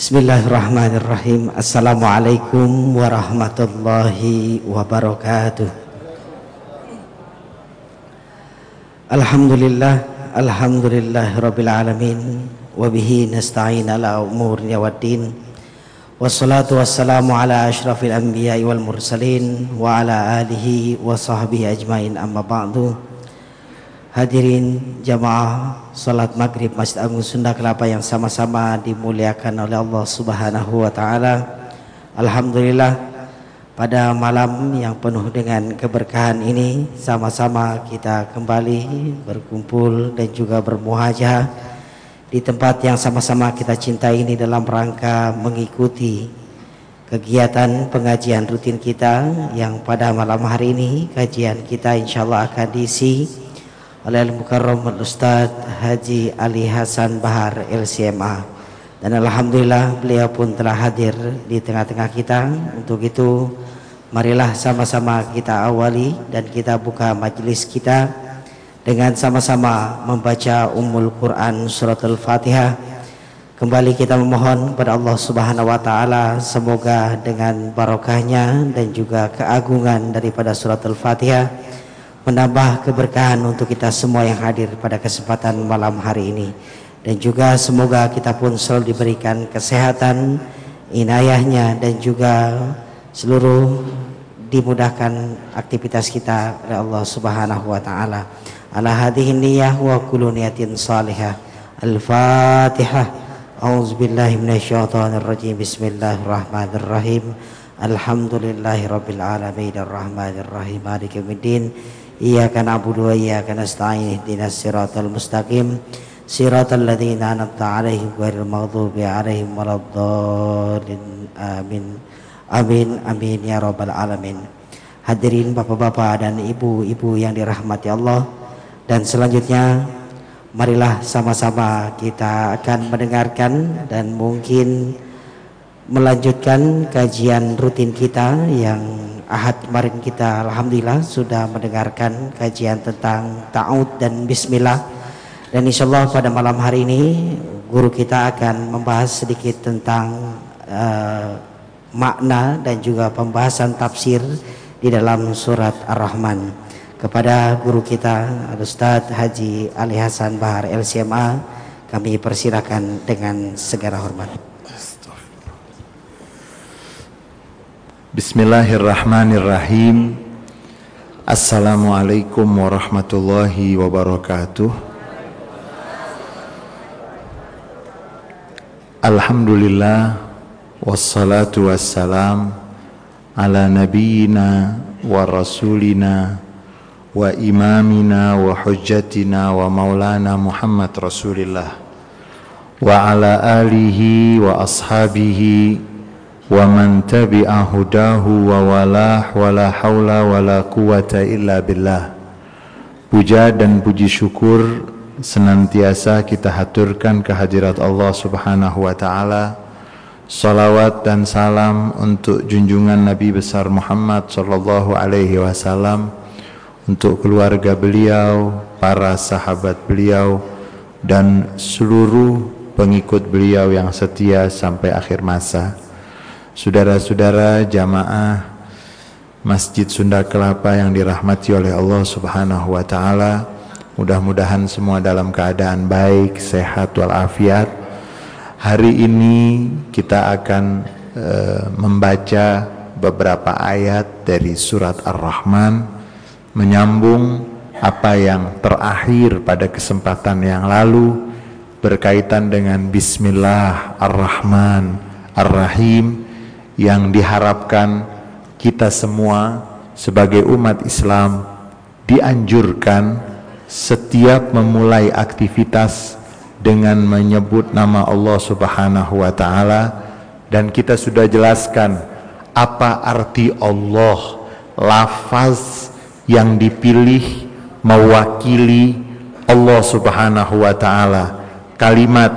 Bismillahirrahmanirrahim Assalamualaikum warahmatullahi wabarakatuh Alhamdulillah Alhamdulillah Rabbil Alamin Wabihi nasta'in ala umurnya waddin Wassalatu wassalamu ala ashrafil anbiya wal mursalin Wa ala alihi wa sahbihi ajmain amma ba'du Hadirin jamaah salat maghrib Masjid Agung Sunda Kelapa yang sama-sama dimuliakan oleh Allah Subhanahu wa taala. Alhamdulillah pada malam yang penuh dengan keberkahan ini sama-sama kita kembali berkumpul dan juga bermuhajah di tempat yang sama-sama kita cintai ini dalam rangka mengikuti kegiatan pengajian rutin kita yang pada malam hari ini kajian kita insyaallah akan diisi oleh Al-Mukarram Ustaz Haji Ali Hasan Bahar LCMA dan Alhamdulillah beliau pun telah hadir di tengah-tengah kita. Untuk itu marilah sama-sama kita awali dan kita buka majlis kita dengan sama-sama membaca Ummul Quran Surat Al-Fatihah. Kembali kita memohon kepada Allah Subhanahu wa taala semoga dengan barokahnya dan juga keagungan daripada surat Al-Fatihah menambah keberkahan untuk kita semua yang hadir pada kesempatan malam hari ini dan juga semoga kita pun selalu diberikan kesehatan inayahnya dan juga seluruh dimudahkan aktivitas kita oleh Allah Subhanahu wa taala ala hadhihi niyyah wa kullu niyatin salihah al-fatihah أعوذ بالله من الشيطان الرجيم بسم الله الرحمن الرحيم الحمد لله رب العالمين الرحمن الرحيم مالك يوم الدين Iyyaka na'budu wa iyyaka nasta'in ihdinas siratal mustaqim. Siratal ladzina an'amta 'alaihim ghairil maghdubi 'alaihim waladdallin. Amin. Amin amin ya rabbal alamin. Hadirin bapak-bapak dan ibu-ibu yang dirahmati Allah. Dan selanjutnya marilah sama-sama kita akan mendengarkan dan mungkin melanjutkan kajian rutin kita yang Ahad kemarin kita Alhamdulillah sudah mendengarkan kajian tentang ta'ud dan bismillah dan insya Allah pada malam hari ini guru kita akan membahas sedikit tentang uh, makna dan juga pembahasan tafsir di dalam surat Ar-Rahman kepada guru kita Ustaz Haji Ali Hasan Bahar LCMA kami persilakan dengan segala hormat. Bismillahirrahmanirrahim. Assalamualaikum warahmatullahi wabarakatuh. Alhamdulillah Wassalatu wassalam Ala nabiyina wa rasulina Wa imamina wa hujjatina wa maulana Muhammad Rasulillah Wa ala alihi wa ashabihi tabi'a hudahu wa walah wala haula wala quwata illa billah. Puja dan puji syukur senantiasa kita haturkan kehadirat Allah Subhanahu wa taala. Salawat dan salam untuk junjungan Nabi besar Muhammad sallallahu alaihi wasallam untuk keluarga beliau para sahabat beliau dan seluruh pengikut beliau yang setia sampai akhir masa Saudara-saudara jamaah Masjid Sunda Kelapa yang dirahmati oleh Allah Subhanahu wa taala, mudah-mudahan semua dalam keadaan baik, sehat walafiat. Hari ini kita akan e, membaca beberapa ayat dari surat Ar-Rahman menyambung apa yang terakhir pada kesempatan yang lalu berkaitan dengan bismillah ar-Rahman ar-Rahim yang diharapkan kita semua sebagai umat Islam dianjurkan setiap memulai aktivitas dengan menyebut nama Allah Subhanahu wa taala. Dan kita sudah jelaskan apa arti Allah lafaz yang dipilih mewakili Allah Subhanahu wa taala. Kalimat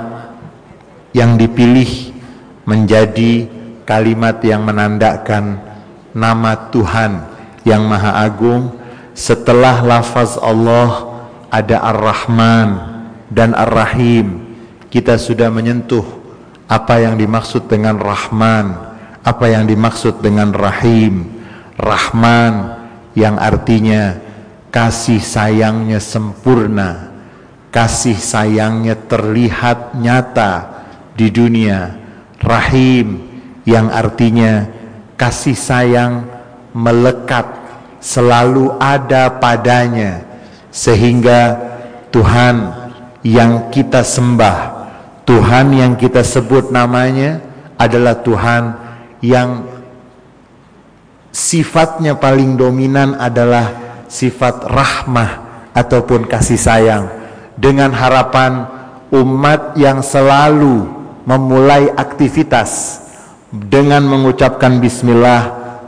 yang dipilih menjadi kalimat yang menandakan nama Tuhan yang Maha Agung setelah lafaz Allah ada Ar-Rahman dan Ar-Rahim kita sudah menyentuh apa yang dimaksud dengan Rahman, apa yang dimaksud dengan Rahim. Rahman yang artinya kasih sayangnya sempurna, kasih sayangnya terlihat nyata di dunia. Rahim yang artinya kasih sayang melekat selalu ada padanya sehingga Tuhan yang kita sembah Tuhan yang kita sebut namanya adalah Tuhan yang sifatnya paling dominan adalah sifat rahmah ataupun kasih sayang dengan harapan umat yang selalu memulai aktivitas dengan mengucapkan bismillah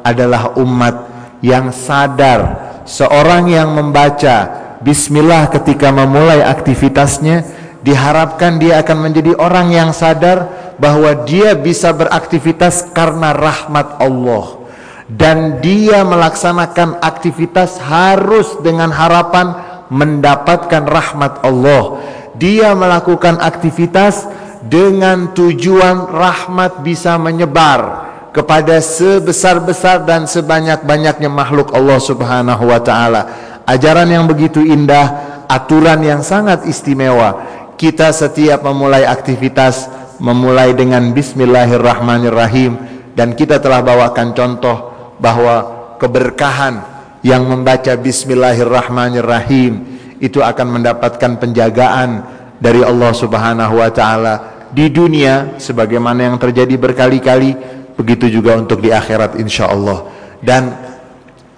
adalah umat yang sadar. Seorang yang membaca bismillah ketika memulai aktivitasnya diharapkan dia akan menjadi orang yang sadar bahwa dia bisa beraktivitas karena rahmat Allah. Dan dia melaksanakan aktivitas harus dengan harapan mendapatkan rahmat Allah. Dia melakukan aktivitas dengan tujuan rahmat bisa menyebar kepada sebesar-besar dan sebanyak-banyaknya makhluk Allah Subhanahu wa taala. Ajaran yang begitu indah, aturan yang sangat istimewa. Kita setiap memulai aktivitas memulai dengan bismillahirrahmanirrahim dan kita telah bawakan contoh bahwa keberkahan yang membaca bismillahirrahmanirrahim itu akan mendapatkan penjagaan dari Allah Subhanahu wa taala di dunia sebagaimana yang terjadi berkali-kali begitu juga untuk di akhirat insya Allah dan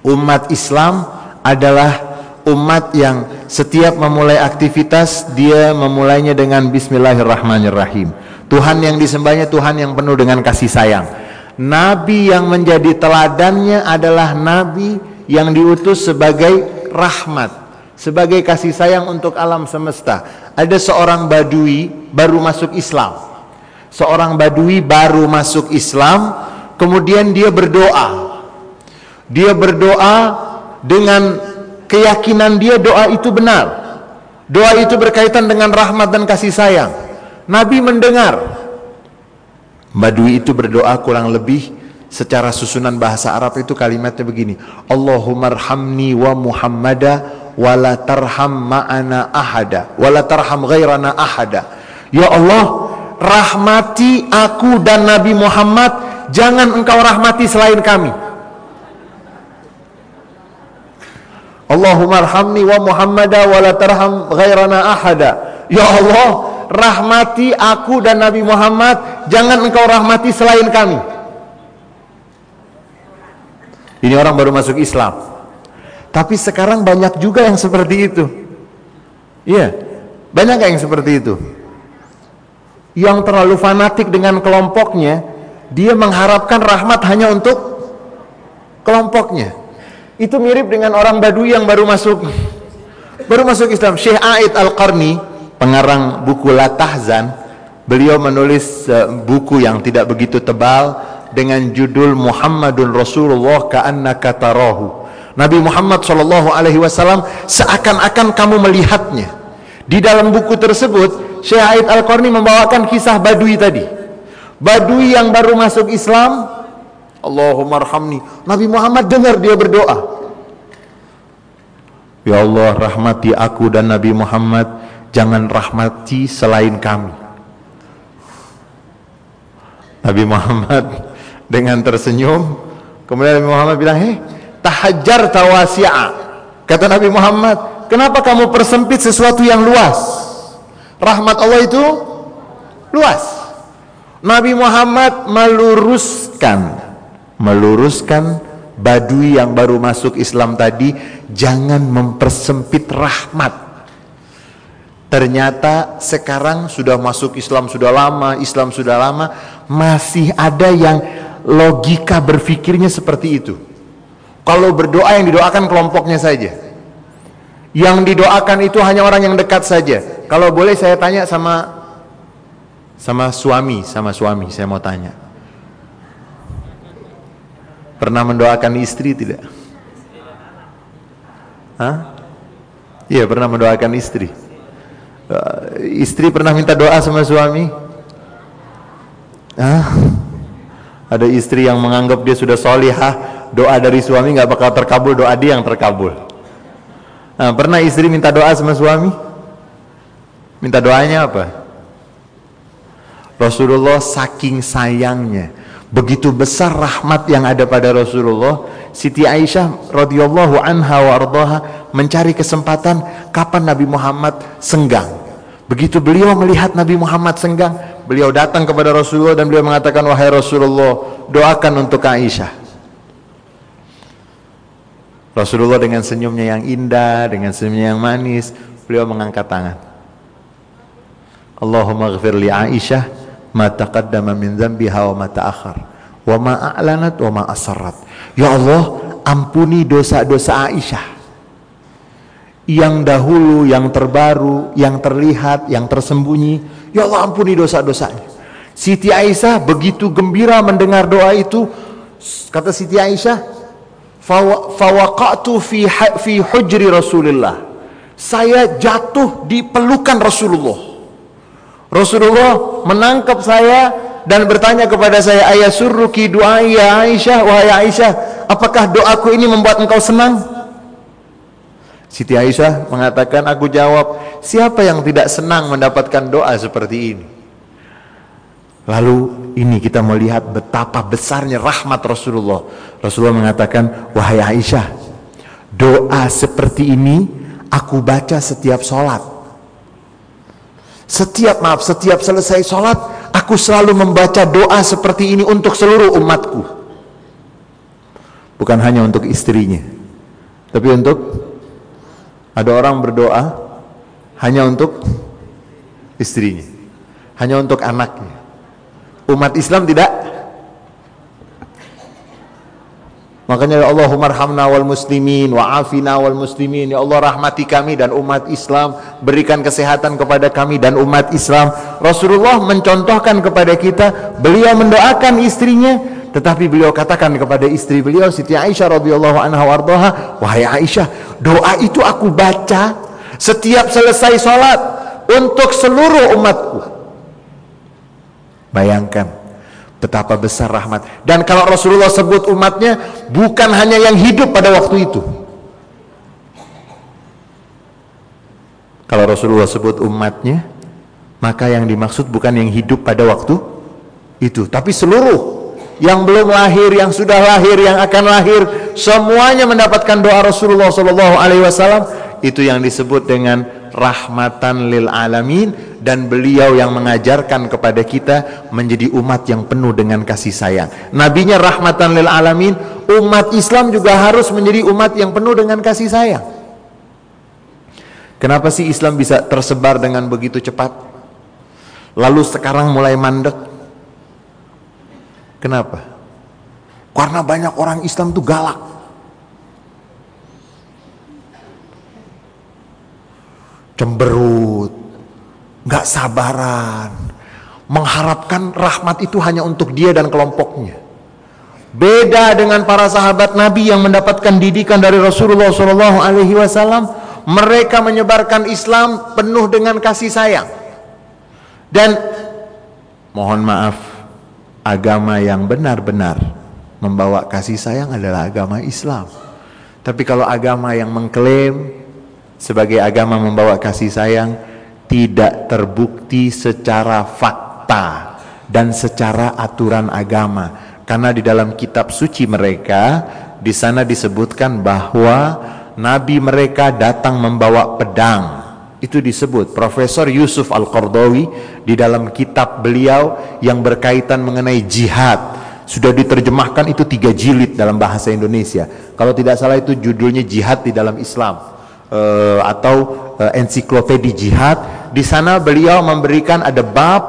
umat Islam adalah umat yang setiap memulai aktivitas dia memulainya dengan bismillahirrahmanirrahim. Tuhan yang disembahnya Tuhan yang penuh dengan kasih sayang. Nabi yang menjadi teladannya adalah Nabi yang diutus sebagai rahmat sebagai kasih sayang untuk alam semesta ada seorang badui baru masuk Islam. Seorang badui baru masuk Islam, kemudian dia berdoa. Dia berdoa dengan keyakinan dia doa itu benar. Doa itu berkaitan dengan rahmat dan kasih sayang. Nabi mendengar. Badui itu berdoa kurang lebih secara susunan bahasa Arab itu kalimatnya begini Allahumma arhamni wa Muhammada wala tarham ma'ana ahada wala tarham ghairana ahada. Ya Allah rahmati aku dan Nabi Muhammad jangan engkau rahmati selain kami. Allahumma arhamni wa Muhammada wala tarham ghairana ahada. Ya Allah rahmati aku dan Nabi Muhammad jangan engkau rahmati selain kami. Ini orang baru masuk Islam tapi sekarang banyak juga yang seperti itu. Iya, banyak yang seperti itu? Yang terlalu fanatik dengan kelompoknya, dia mengharapkan rahmat hanya untuk kelompoknya. Itu mirip dengan orang Badui yang baru masuk baru masuk Islam. Syekh Aid Al-Qarni, pengarang buku La Tahzan, beliau menulis uh, buku yang tidak begitu tebal dengan judul Muhammadun Rasulullah ka'annaka tarahu Nabi Muhammad Shallallahu Alaihi Wasallam seakan-akan kamu melihatnya. Di dalam buku tersebut, Syekh Aid Al Qarni membawakan kisah Badui tadi. Badui yang baru masuk Islam, Allahumma arhamni. Nabi Muhammad dengar dia berdoa. Ya Allah rahmati aku dan Nabi Muhammad, jangan rahmati selain kami. Nabi Muhammad dengan tersenyum, kemudian Nabi Muhammad bilang, hei tahajjar tawasi'a. Kata Nabi Muhammad kenapa kamu persempit sesuatu yang luas? Rahmat Allah itu luas. Nabi Muhammad meluruskan meluruskan badui yang baru masuk Islam tadi jangan mempersempit rahmat. Ternyata sekarang sudah masuk Islam sudah lama, Islam sudah lama, masih ada yang logika berfikirnya seperti itu. Kalau berdoa yang didoakan kelompoknya saja. Yang didoakan itu hanya orang yang dekat saja. Kalau boleh saya tanya sama sama suami, sama suami saya mau tanya. Pernah mendoakan istri tidak? Hah? Iya, pernah mendoakan istri. Uh, istri pernah minta doa sama suami? Ah, ada istri yang menganggap dia sudah solihah, doa dari suami nggak bakal terkabul, doa dia yang terkabul. Nah, pernah istri minta doa sama suami? Minta doanya apa? Rasulullah saking sayangnya begitu besar rahmat yang ada pada Rasulullah Siti Aisyah radhiyallahu anha wa mencari kesempatan kapan Nabi Muhammad senggang begitu beliau melihat Nabi Muhammad senggang beliau datang kepada Rasulullah dan beliau mengatakan wahai Rasulullah doakan untuk Aisyah. Rasulullah dengan senyumnya yang indah dengan senyumnya yang manis beliau mengangkat tangan. Allahumma ghafir li Aisyah ma taqaddama min dzambiha wa ma ta'akhkhar wa ma a'lanat wa ma asarrat. Ya Allah ampuni dosa-dosa Aisyah yang dahulu yang terbaru yang terlihat yang tersembunyi. Ya Allah ampuni dosa-dosanya. Siti Aisyah begitu gembira mendengar doa itu. Kata Siti Aisyah fawaqatu fi fi hujri Rasulullah saya jatuh di pelukan Rasulullah. Rasulullah menangkap saya dan bertanya kepada saya ayah surruki doa ya Aisyah? Wahai Aisyah apakah doaku ini membuat engkau senang Siti Aisyah mengatakan aku jawab siapa yang tidak senang mendapatkan doa seperti ini? Lalu ini kita melihat betapa besarnya rahmat Rasulullah. Rasulullah mengatakan wahai Aisyah doa seperti ini aku baca setiap sholat. Setiap maaf, setiap selesai sholat, aku selalu membaca doa seperti ini untuk seluruh umatku. Bukan hanya untuk istrinya, tapi untuk ada orang berdoa hanya untuk istrinya, hanya untuk anaknya. Umat Islam tidak Makanya ya arhamna wal muslimin wa afina wal muslimin. Ya Allah rahmati kami dan umat Islam, berikan kesehatan kepada kami dan umat Islam. Rasulullah mencontohkan kepada kita, beliau mendoakan istrinya, tetapi beliau katakan kepada istri beliau Siti Aisyah radhiyallahu anha warḍaha, "Wahai Aisyah, doa itu aku baca setiap selesai salat untuk seluruh umatku." Bayangkan Betapa besar rahmat. Dan kalau Rasulullah sebut umatnya, bukan hanya yang hidup pada waktu itu. Kalau Rasulullah sebut umatnya, maka yang dimaksud bukan yang hidup pada waktu itu, tapi seluruh yang belum lahir, yang sudah lahir, yang akan lahir, semuanya mendapatkan doa Rasulullah SAW. Itu yang disebut dengan rahmatan lil alamin dan beliau yang mengajarkan kepada kita menjadi umat yang penuh dengan kasih sayang. Nabinya rahmatan lil alamin, umat Islam juga harus menjadi umat yang penuh dengan kasih sayang. Kenapa sih Islam bisa tersebar dengan begitu cepat? Lalu sekarang mulai mandek. Kenapa? Karena banyak orang Islam tuh galak. cemberut, nggak sabaran, mengharapkan rahmat itu hanya untuk dia dan kelompoknya. Beda dengan para sahabat Nabi yang mendapatkan didikan dari Rasulullah Shallallahu Alaihi Wasallam, mereka menyebarkan Islam penuh dengan kasih sayang. Dan mohon maaf, agama yang benar-benar membawa kasih sayang adalah agama Islam. Tapi kalau agama yang mengklaim sebagai agama membawa kasih sayang tidak terbukti secara fakta dan secara aturan agama karena di dalam kitab suci mereka di sana disebutkan bahwa nabi mereka datang membawa pedang itu disebut Profesor Yusuf Al-Qardawi di dalam kitab beliau yang berkaitan mengenai jihad. Sudah diterjemahkan itu tiga jilid dalam bahasa Indonesia. Kalau tidak salah itu judulnya jihad di dalam Islam. Uh, atau uh, ensiklopedia jihad. Di sana beliau memberikan ada bab.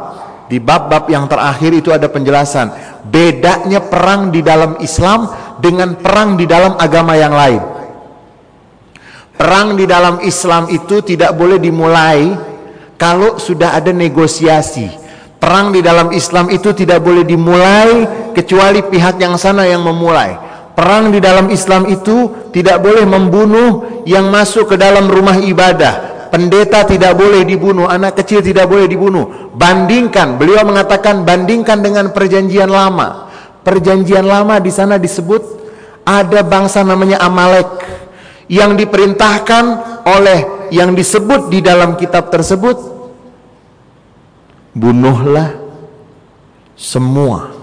Di bab-bab yang terakhir itu ada penjelasan. Bedanya perang di dalam Islam dengan perang di dalam agama yang lain. Perang di dalam Islam itu tidak boleh dimulai kalau sudah ada negosiasi. Perang di dalam Islam itu tidak boleh dimulai kecuali pihak yang sana yang memulai Perang di dalam Islam itu tidak boleh membunuh yang masuk ke dalam rumah ibadah. pendeta tidak boleh dibunuh, anak kecil tidak boleh dibunuh. Bandingkan, beliau mengatakan bandingkan dengan perjanjian lama. Perjanjian lama di sana disebut ada bangsa namanya Amalek yang diperintahkan oleh yang disebut di dalam kitab tersebut bunuhlah semua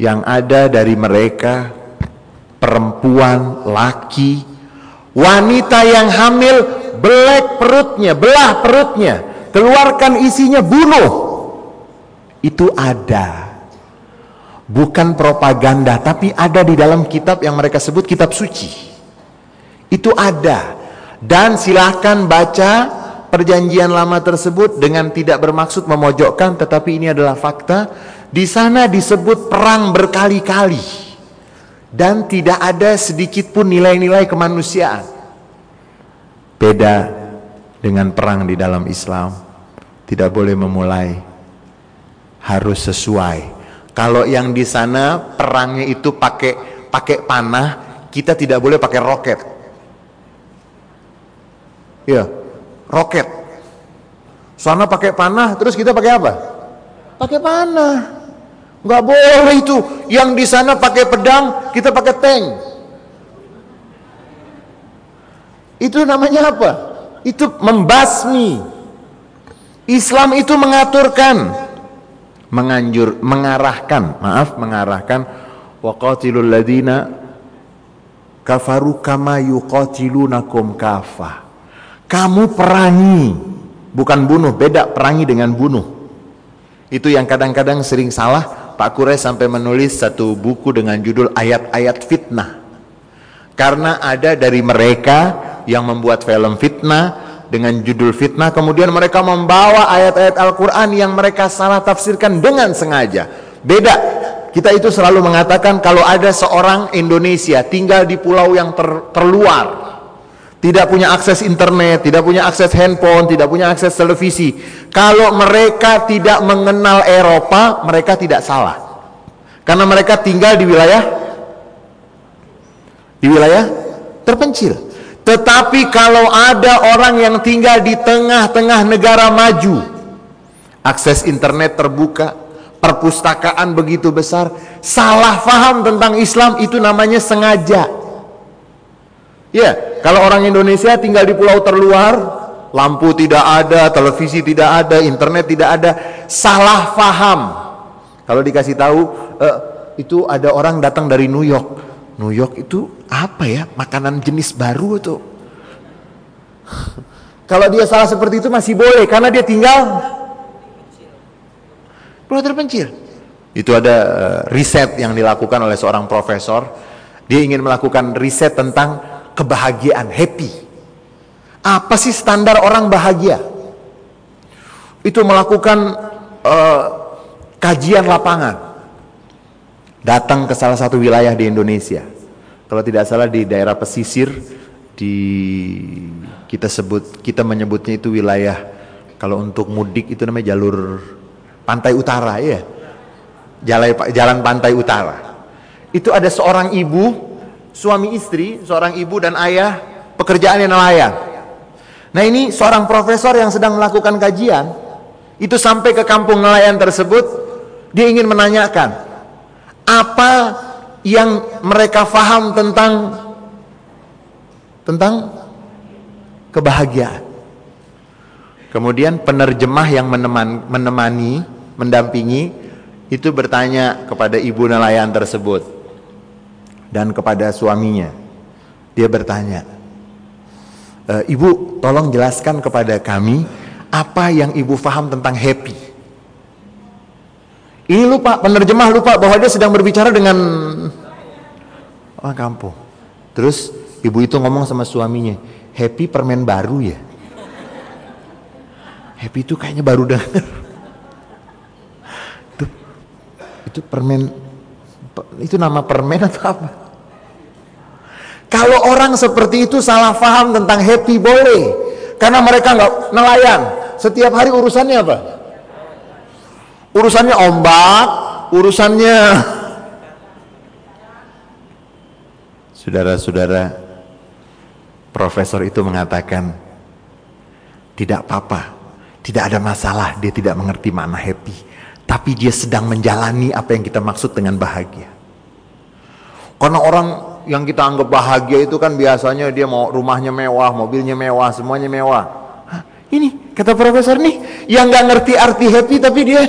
yang ada dari mereka perempuan, laki, wanita yang hamil, belek perutnya, belah perutnya, keluarkan isinya, bunuh. Itu ada. Bukan propaganda, tapi ada di dalam kitab yang mereka sebut kitab suci. Itu ada. Dan silahkan baca perjanjian lama tersebut dengan tidak bermaksud memojokkan, tetapi ini adalah fakta. Di sana disebut perang berkali-kali dan tidak ada sedikit pun nilai-nilai kemanusiaan. Beda dengan perang di dalam Islam, tidak boleh memulai, harus sesuai. Kalau yang di sana perangnya itu pakai pakai panah, kita tidak boleh pakai roket. Ya, roket. Sana pakai panah, terus kita pakai apa? Pakai panah. Nggak boleh itu. Yang di sana pakai pedang, kita pakai tank. Itu namanya apa? Itu membasmi. Islam itu mengaturkan, menganjur, mengarahkan, maaf, mengarahkan waqatilul ladina kafaru kama yuqatilunakum kafah. Kamu perangi, bukan bunuh, beda perangi dengan bunuh. Itu yang kadang-kadang sering salah Pak Kure sampai menulis satu buku dengan judul ayat-ayat fitnah. Karena ada dari mereka yang membuat film fitnah dengan judul fitnah, kemudian mereka membawa ayat-ayat Al-Quran yang mereka salah tafsirkan dengan sengaja. Beda, kita itu selalu mengatakan kalau ada seorang Indonesia tinggal di pulau yang ter terluar, tidak punya akses internet, tidak punya akses handphone, tidak punya akses televisi, kalau mereka tidak mengenal Eropa, mereka tidak salah. Karena mereka tinggal di wilayah di wilayah terpencil. Tetapi kalau ada orang yang tinggal di tengah-tengah negara maju, akses internet terbuka, perpustakaan begitu besar, salah faham tentang Islam itu namanya sengaja. Ya, kalau orang Indonesia tinggal di pulau terluar, lampu tidak ada, televisi tidak ada, internet tidak ada, salah faham. Kalau dikasih tahu e, itu ada orang datang dari New York. New York itu apa ya? Makanan jenis baru itu. Kalau dia salah seperti itu masih boleh karena dia tinggal pulau terpencil. Itu ada uh, riset yang dilakukan oleh seorang profesor. Dia ingin melakukan riset tentang kebahagiaan, happy. Apa sih standar orang bahagia? Itu melakukan uh, kajian lapangan. Datang ke salah satu wilayah di Indonesia. Kalau tidak salah di daerah pesisir di kita sebut kita menyebutnya itu wilayah kalau untuk mudik itu namanya jalur pantai utara ya. Jalan jalan pantai utara. Itu ada seorang ibu, suami istri, seorang ibu dan ayah pekerjaannya nelayan Nah ini seorang profesor yang sedang melakukan kajian. Itu sampai ke kampung nelayan tersebut dia ingin menanyakan apa yang mereka faham tentang tentang kebahagiaan. Kemudian penerjemah yang meneman, menemani, mendampingi itu bertanya kepada ibu nelayan tersebut dan kepada suaminya. Dia bertanya, e, Ibu tolong jelaskan kepada kami apa yang Ibu faham tentang happy. Ini lupa, penerjemah lupa bahwa dia sedang berbicara dengan orang kampung. Terus ibu itu ngomong sama suaminya, happy permen baru ya. Happy itu kayaknya baru dengar. Itu, itu permen, itu nama permen atau apa? Kalau orang seperti itu salah faham tentang happy boleh. Karena mereka nggak nelayan. Setiap hari urusannya apa? Urusannya ombak, urusannya Saudara-saudara, profesor itu mengatakan, Tidak apa-apa. Tidak ada masalah dia tidak mengerti makna happy. Tapi dia sedang menjalani apa yang kita maksud dengan bahagia. Karena orang yang kita anggap bahagia itu kan biasanya dia mau rumahnya mewah, mobilnya mewah, semuanya mewah. Hah, ini kata profesor nih yang nggak ngerti arti happy tapi dia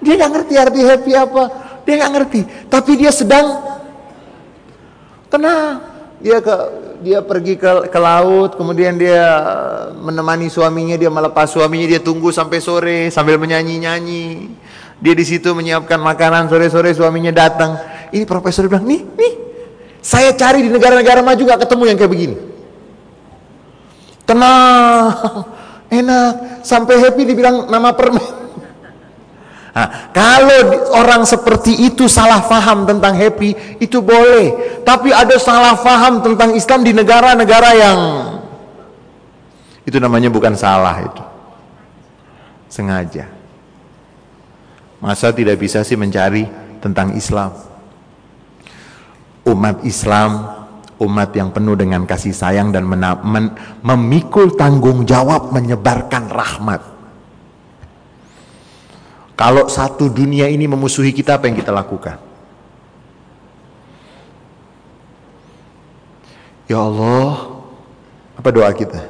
dia nggak ngerti arti happy apa, dia nggak ngerti. Tapi dia sedang tenang. Dia ke dia pergi ke, ke laut, kemudian dia menemani suaminya, dia melepas suaminya, dia tunggu sampai sore sambil menyanyi-nyanyi. Dia di situ menyiapkan makanan sore-sore suaminya datang. Ini profesor bilang, "Nih, nih. Saya cari di negara-negara maju gak ketemu yang kayak begini." Tenang, enak, sampai happy dibilang nama permen. Nah, kalau orang seperti itu salah faham tentang happy, itu boleh. Tapi ada salah faham tentang Islam di negara-negara yang itu namanya bukan salah itu. Sengaja. Masa tidak bisa sih mencari tentang Islam? Umat Islam, umat yang penuh dengan kasih sayang dan memikul tanggung jawab menyebarkan rahmat kalau satu dunia ini memusuhi kita, apa yang kita lakukan? Ya Allah, apa doa kita?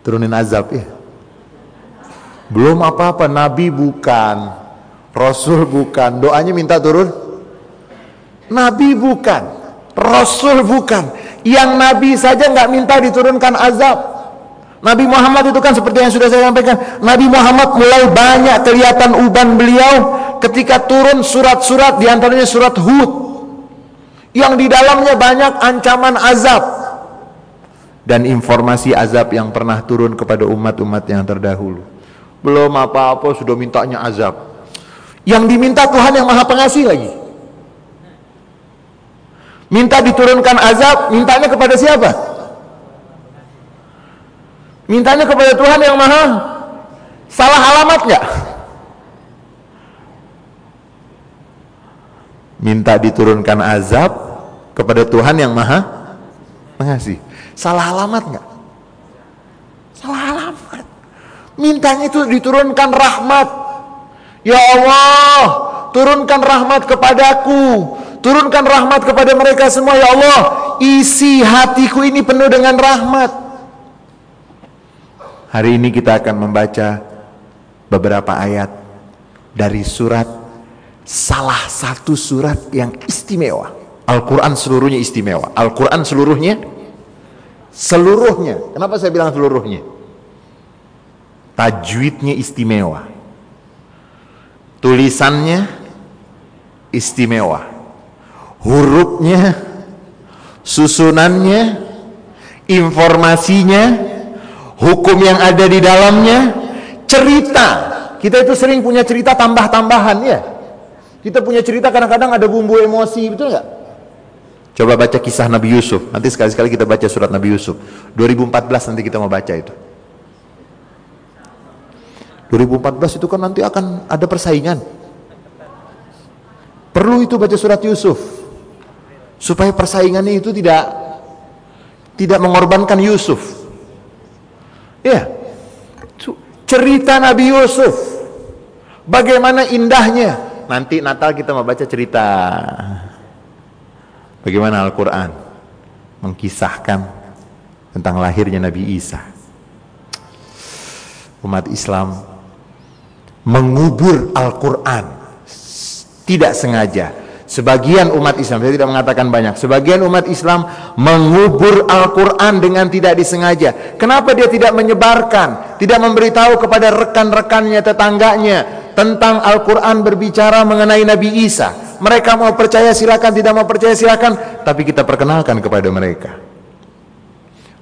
Turunin azab ya. Belum apa-apa, Nabi bukan, Rasul bukan, doanya minta turun. Nabi bukan, Rasul bukan. Yang Nabi saja nggak minta diturunkan azab. Nabi Muhammad itu kan seperti yang sudah saya sampaikan Nabi Muhammad mulai banyak kelihatan uban beliau ketika turun surat-surat di antaranya surat Hud. Yang di dalamnya banyak ancaman azab dan informasi azab yang pernah turun kepada umat-umat yang terdahulu. Belum apa-apa sudah mintanya azab. Yang diminta Tuhan yang maha pengasih lagi. Minta diturunkan azab mintanya kepada siapa? Mintanya kepada Tuhan yang maha salah alamat nggak? Minta diturunkan azab kepada Tuhan yang maha mengasih. Salah alamat nggak? Salah alamat. Mintanya itu diturunkan rahmat. Ya Allah, turunkan rahmat kepadaku. Turunkan rahmat kepada mereka semua ya Allah. Isi hatiku ini penuh dengan rahmat. Hari ini kita akan membaca beberapa ayat dari surat salah satu surat yang istimewa. Al-Quran seluruhnya istimewa. Al-Quran seluruhnya seluruhnya. Kenapa saya bilang seluruhnya? Tajwidnya istimewa. Tulisannya istimewa. Hurufnya, susunannya, informasinya, hukum yang ada di dalamnya, cerita. Kita itu sering punya cerita tambah-tambahan ya. Kita punya cerita kadang-kadang ada bumbu emosi, betul nggak? Coba baca kisah Nabi Yusuf. Nanti sekali-sekali kita baca surat Nabi Yusuf. 2014 nanti kita mau baca itu. 2014 itu kan nanti akan ada persaingan. Perlu itu baca surat Yusuf. Supaya persaingannya itu tidak tidak mengorbankan Yusuf. Ya. Cerita Nabi Yusuf. Bagaimana indahnya. Nanti Natal kita mau baca cerita. Bagaimana Al-Quran mengkisahkan tentang lahirnya Nabi Isa. Umat Islam mengubur Al-Quran tidak sengaja Sebagian umat Islam, saya tidak mengatakan banyak, sebagian umat Islam mengubur Al-Quran dengan tidak disengaja. Kenapa dia tidak menyebarkan, tidak memberitahu kepada rekan-rekannya, tetangganya tentang Al-Quran berbicara mengenai Nabi Isa. Mereka mau percaya silakan, tidak mau percaya silakan, tapi kita perkenalkan kepada mereka.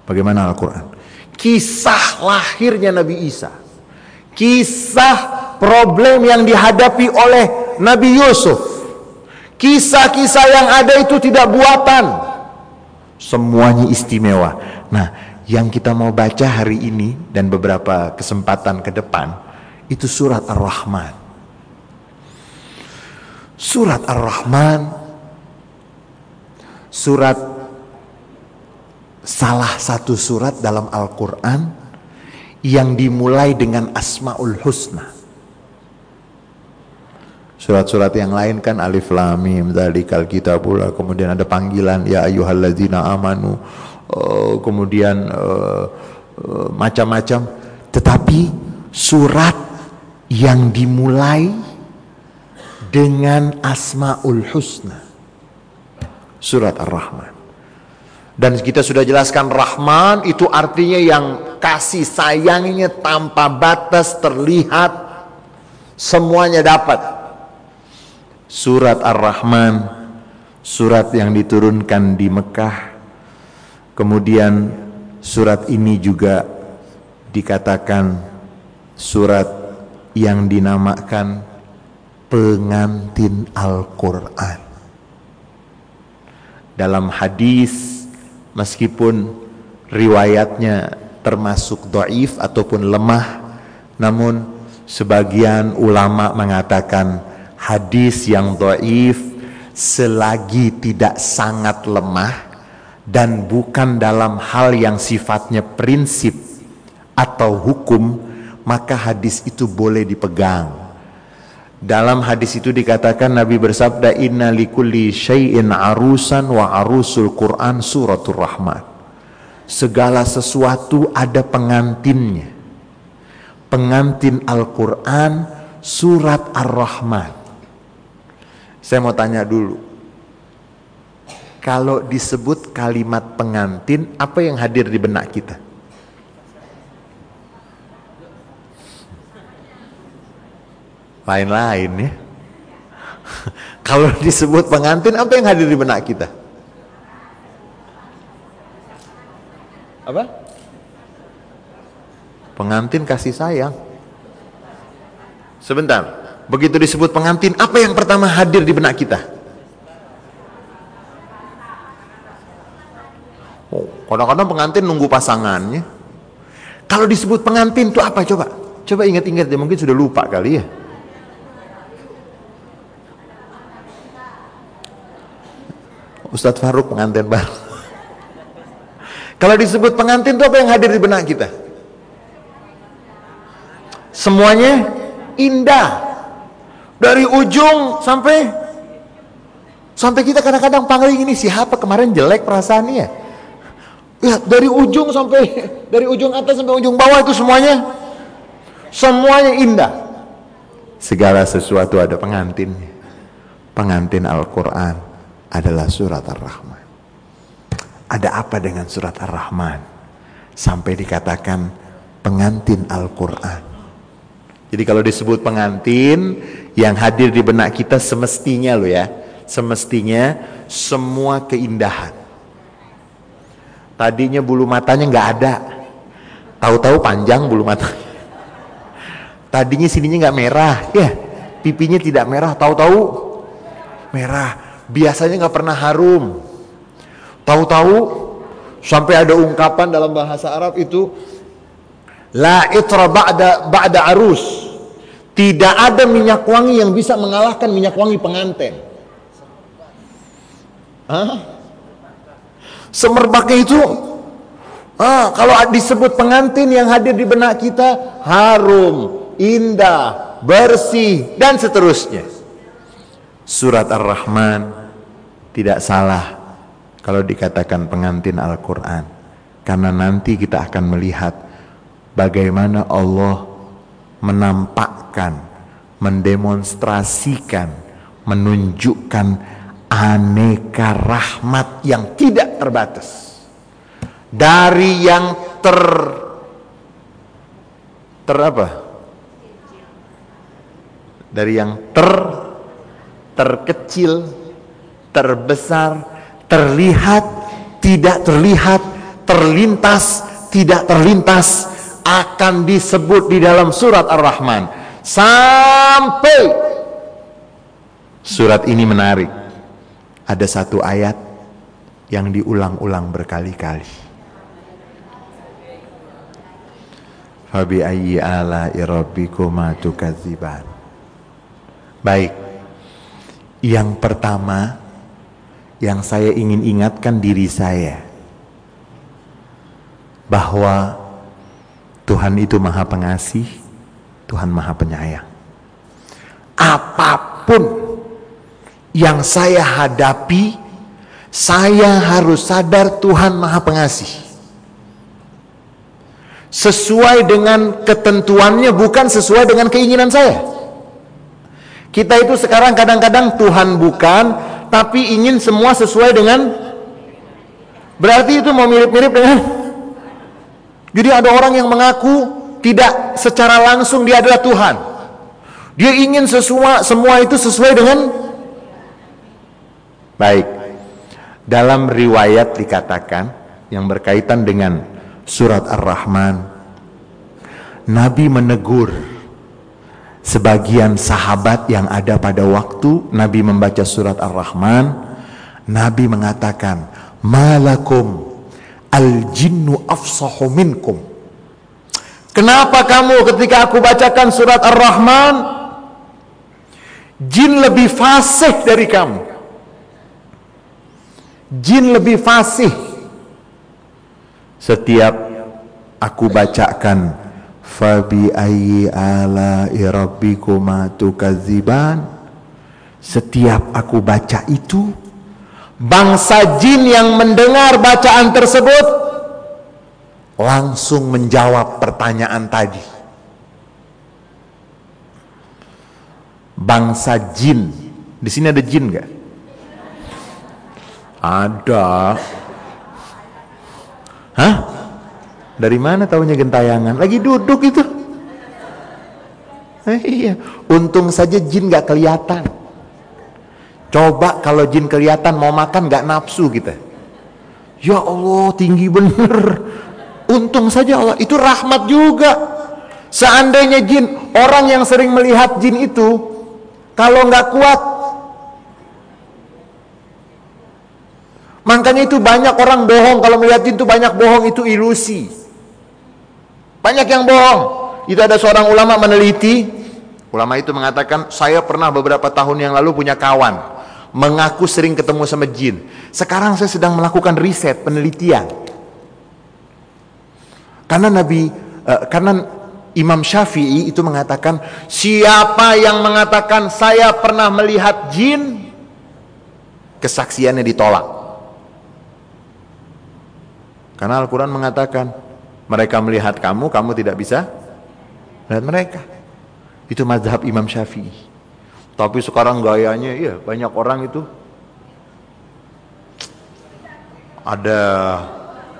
Bagaimana Al-Quran? Kisah lahirnya Nabi Isa. Kisah problem yang dihadapi oleh Nabi Yusuf Kisah-kisah yang ada itu tidak buatan. Semuanya istimewa. Nah, yang kita mau baca hari ini dan beberapa kesempatan ke depan itu surat Ar-Rahman. Surat Ar-Rahman surat salah satu surat dalam Al-Quran yang dimulai dengan Asma'ul Husna. Surat-surat yang lain kan alif lam mim dzalikal kitabul kemudian ada panggilan ya ayyuhalladzina amanu. Uh, kemudian uh, uh, macam-macam. Tetapi surat yang dimulai dengan Asmaul Husna. Surat Ar-Rahman. Dan kita sudah jelaskan Rahman itu artinya yang kasih sayangnya tanpa batas terlihat semuanya dapat surat Ar-Rahman, surat yang diturunkan di Mekah. Kemudian surat ini juga dikatakan surat yang dinamakan pengantin Al-Quran. Dalam hadis meskipun riwayatnya termasuk doif ataupun lemah, namun sebagian ulama mengatakan hadis yang doif selagi tidak sangat lemah dan bukan dalam hal yang sifatnya prinsip atau hukum maka hadis itu boleh dipegang. Dalam hadis itu dikatakan Nabi bersabda inna likulli syai'in arusan wa arusul Quran suratul rahmat segala sesuatu ada pengantinnya. Pengantin Al-Quran surat Ar-Rahman saya mau tanya dulu. Kalau disebut kalimat pengantin, apa yang hadir di benak kita? Lain-lain ya. Kalau disebut pengantin, apa yang hadir di benak kita? Apa? Pengantin kasih sayang. Sebentar. Begitu disebut pengantin, apa yang pertama hadir di benak kita? Oh, kadang-kadang pengantin nunggu pasangannya. Kalau disebut pengantin itu apa coba? Coba ingat-ingat ya, mungkin sudah lupa kali ya. Ustadz Faruk pengantin baru. Kalau disebut pengantin itu apa yang hadir di benak kita? Semuanya indah dari ujung sampai sampai kita kadang-kadang panggil ini siapa? Kemarin jelek perasaannya ya dari ujung sampai dari ujung atas sampai ujung bawah itu semuanya semuanya indah. Segala sesuatu ada pengantinnya. Pengantin Al-Quran adalah surat Ar-Rahman. Ada apa dengan surat Ar-Rahman? Sampai dikatakan pengantin Al-Quran. Jadi kalau disebut pengantin yang hadir di benak kita semestinya lo ya, semestinya semua keindahan. Tadinya bulu matanya nggak ada, tahu-tahu panjang bulu mata. Tadinya sininya nggak merah, ya, pipinya tidak merah, tahu-tahu merah. Biasanya nggak pernah harum, tahu-tahu sampai ada ungkapan dalam bahasa Arab itu la itra ba'da ba'da arus tidak ada minyak wangi yang bisa mengalahkan minyak wangi pengantin. Hah? Semerbaknya itu ah, kalau disebut pengantin yang hadir di benak kita harum, indah, bersih dan seterusnya. Surat Ar-Rahman tidak salah kalau dikatakan pengantin Al-Qur'an karena nanti kita akan melihat bagaimana Allah menampakkan, mendemonstrasikan, menunjukkan aneka rahmat yang tidak terbatas. Dari yang ter ter apa? Dari yang ter terkecil, terbesar, terlihat, tidak terlihat, terlintas, tidak terlintas, akan disebut di dalam surat Ar-Rahman. Sampai surat ini menarik. Ada satu ayat yang diulang-ulang berkali-kali. Fabi ayyi ala rabbikuma tukadziban. Baik. Yang pertama yang saya ingin ingatkan diri saya bahwa Tuhan itu maha pengasih, Tuhan maha penyayang. Apa pun yang saya hadapi, saya harus sadar Tuhan maha pengasih. Sesuai dengan ketentuannya bukan sesuai dengan keinginan saya. Kita itu sekarang kadang-kadang Tuhan bukan, tapi ingin semua sesuai dengan berarti itu mau mirip-mirip dengan jadi ada orang yang mengaku tidak secara langsung dia adalah Tuhan. Dia ingin sesuai semua itu sesuai dengan baik. Dalam riwayat dikatakan yang berkaitan dengan surat Ar-Rahman Nabi menegur sebagian sahabat yang ada pada waktu Nabi membaca surat Ar-Rahman Nabi mengatakan malakum al jinnu afsahu minkum. Kenapa kamu ketika aku bacakan surat ar-rahman jin lebih fasih dari kamu? Jin lebih fasih. Setiap aku bacakan fabi ayyi ala rabbikuma tukadziban setiap aku baca itu bangsa jin yang mendengar bacaan tersebut langsung menjawab pertanyaan tadi. Bangsa jin, di sini ada jin nggak? Ada. Hah? Dari mana tahunya gentayangan? Lagi duduk itu. Eh, iya, untung saja jin nggak kelihatan. Coba kalau jin kelihatan mau makan gak nafsu kita. Ya Allah tinggi bener. Untung saja Allah itu rahmat juga. Seandainya jin orang yang sering melihat jin itu kalau nggak kuat Makanya itu banyak orang bohong kalau melihat jin itu banyak bohong itu ilusi. Banyak yang bohong. Itu ada seorang ulama meneliti, ulama itu mengatakan saya pernah beberapa tahun yang lalu punya kawan mengaku sering ketemu sama jin. Sekarang saya sedang melakukan riset, penelitian. Karena Nabi, uh, karena Imam Syafi'i itu mengatakan, siapa yang mengatakan saya pernah melihat jin, kesaksiannya ditolak. Karena Al-Quran mengatakan, mereka melihat kamu, kamu tidak bisa melihat mereka. Itu mazhab Imam Syafi'i. Tapi sekarang gayanya iya banyak orang itu ada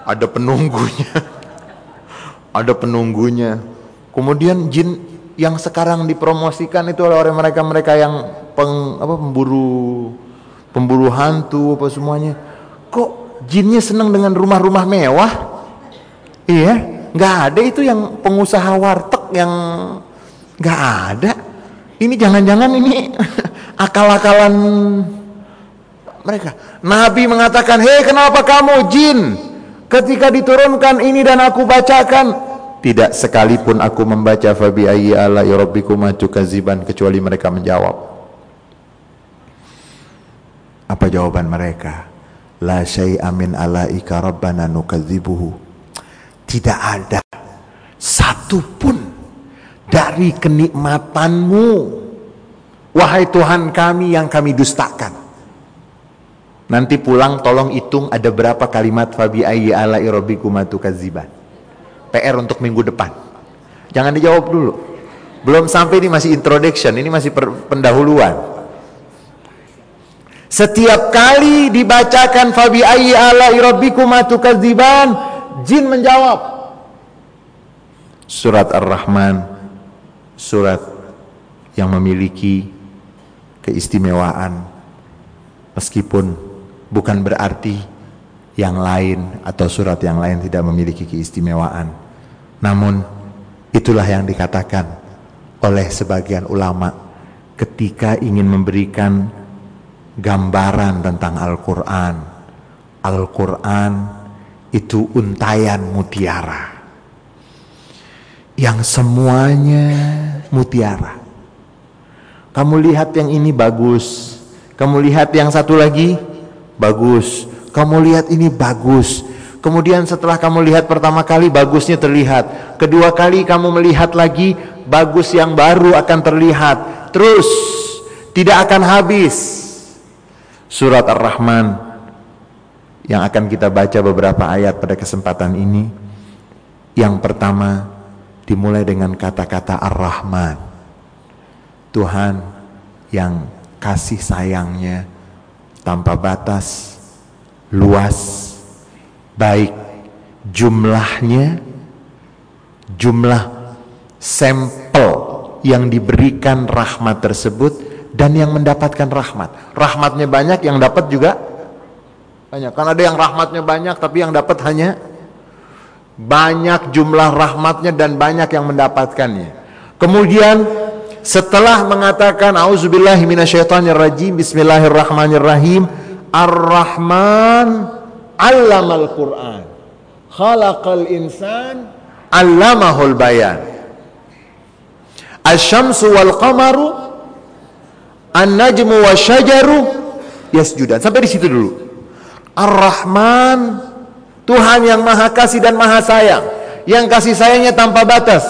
ada penunggunya. ada penunggunya. Kemudian jin yang sekarang dipromosikan itu oleh mereka-mereka yang peng, apa pemburu pemburu hantu apa semuanya. Kok jinnya senang dengan rumah-rumah mewah? Iya, nggak ada itu yang pengusaha warteg yang nggak ada. Ini jangan-jangan ini akal-akalan mereka. Nabi mengatakan, "Hei, kenapa kamu jin ketika diturunkan ini dan aku bacakan tidak sekalipun aku membaca fabi ayyi ala rabbikuma tukaziban kecuali mereka menjawab. Apa jawaban mereka? La syai'a min alaika rabbana nukadzibuhu. Tidak ada satu pun dari kenikmatanmu. Wahai Tuhan kami yang kami dustakan. Nanti pulang tolong hitung ada berapa kalimat fabi ayyi ala kaziban PR untuk minggu depan. Jangan dijawab dulu. Belum sampai ini masih introduction ini masih pendahuluan. Setiap kali dibacakan fabi ayyi ala kaziban jin menjawab. Surat ar-rahman surat yang memiliki keistimewaan meskipun bukan berarti yang lain atau surat yang lain tidak memiliki keistimewaan. Namun itulah yang dikatakan oleh sebagian ulama ketika ingin memberikan gambaran tentang Al-Quran. Al-Quran itu untayan mutiara yang semuanya mutiara. Kamu lihat yang ini bagus, kamu lihat yang satu lagi bagus, kamu lihat ini bagus. Kemudian setelah kamu lihat pertama kali bagusnya terlihat. Kedua kali kamu melihat lagi bagus yang baru akan terlihat. Terus tidak akan habis. Surat Ar-Rahman yang akan kita baca beberapa ayat pada kesempatan ini. Yang pertama dimulai dengan kata-kata Ar-Rahman. Tuhan yang kasih sayangnya tanpa batas, luas, baik jumlahnya, jumlah sampel yang diberikan rahmat tersebut dan yang mendapatkan rahmat. Rahmatnya banyak, yang dapat juga banyak. Kan ada yang rahmatnya banyak tapi yang dapat hanya banyak jumlah rahmatnya dan banyak yang mendapatkannya. Kemudian setelah mengatakan auzubillahi minasyaitonirrajim bismillahirrahmanirrahim ar-rahman allamal Quran. Khalaqal insan allamahul bayan. Asyamsu wal qamaru an-najmu wasyajaru yasjudan. Sampai di situ dulu. Ar-Rahman Tuhan yang maha kasih dan maha sayang yang kasih sayangnya tanpa batas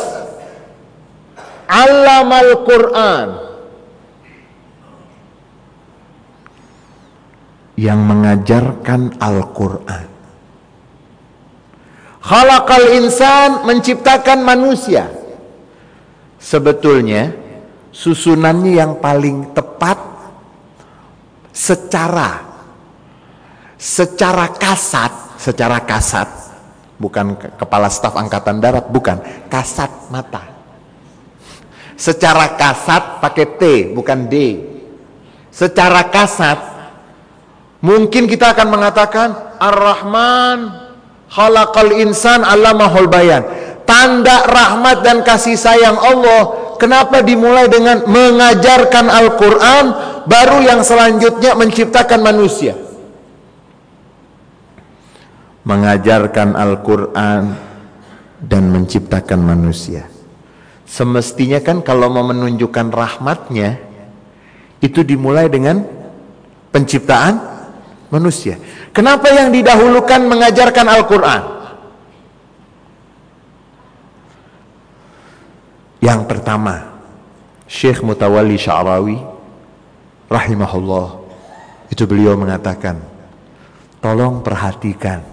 Allamal Quran yang mengajarkan Al-Quran. Khalaqal insan menciptakan manusia. Sebetulnya susunannya yang paling tepat secara secara kasat, secara kasat bukan kepala staf angkatan darat, bukan kasat mata. Secara kasat pakai T, bukan D. Secara kasat Mungkin kita akan mengatakan Ar-Rahman khalaqal insan allamahul bayan. Tanda rahmat dan kasih sayang Allah kenapa dimulai dengan mengajarkan Al-Qur'an baru yang selanjutnya menciptakan manusia. Mengajarkan Al-Qur'an dan menciptakan manusia. Semestinya kan kalau mau menunjukkan rahmatnya itu dimulai dengan penciptaan manusia. Kenapa yang didahulukan mengajarkan Al-Quran? Yang pertama, Syekh Mutawalli Sya'rawi rahimahullah itu beliau mengatakan, tolong perhatikan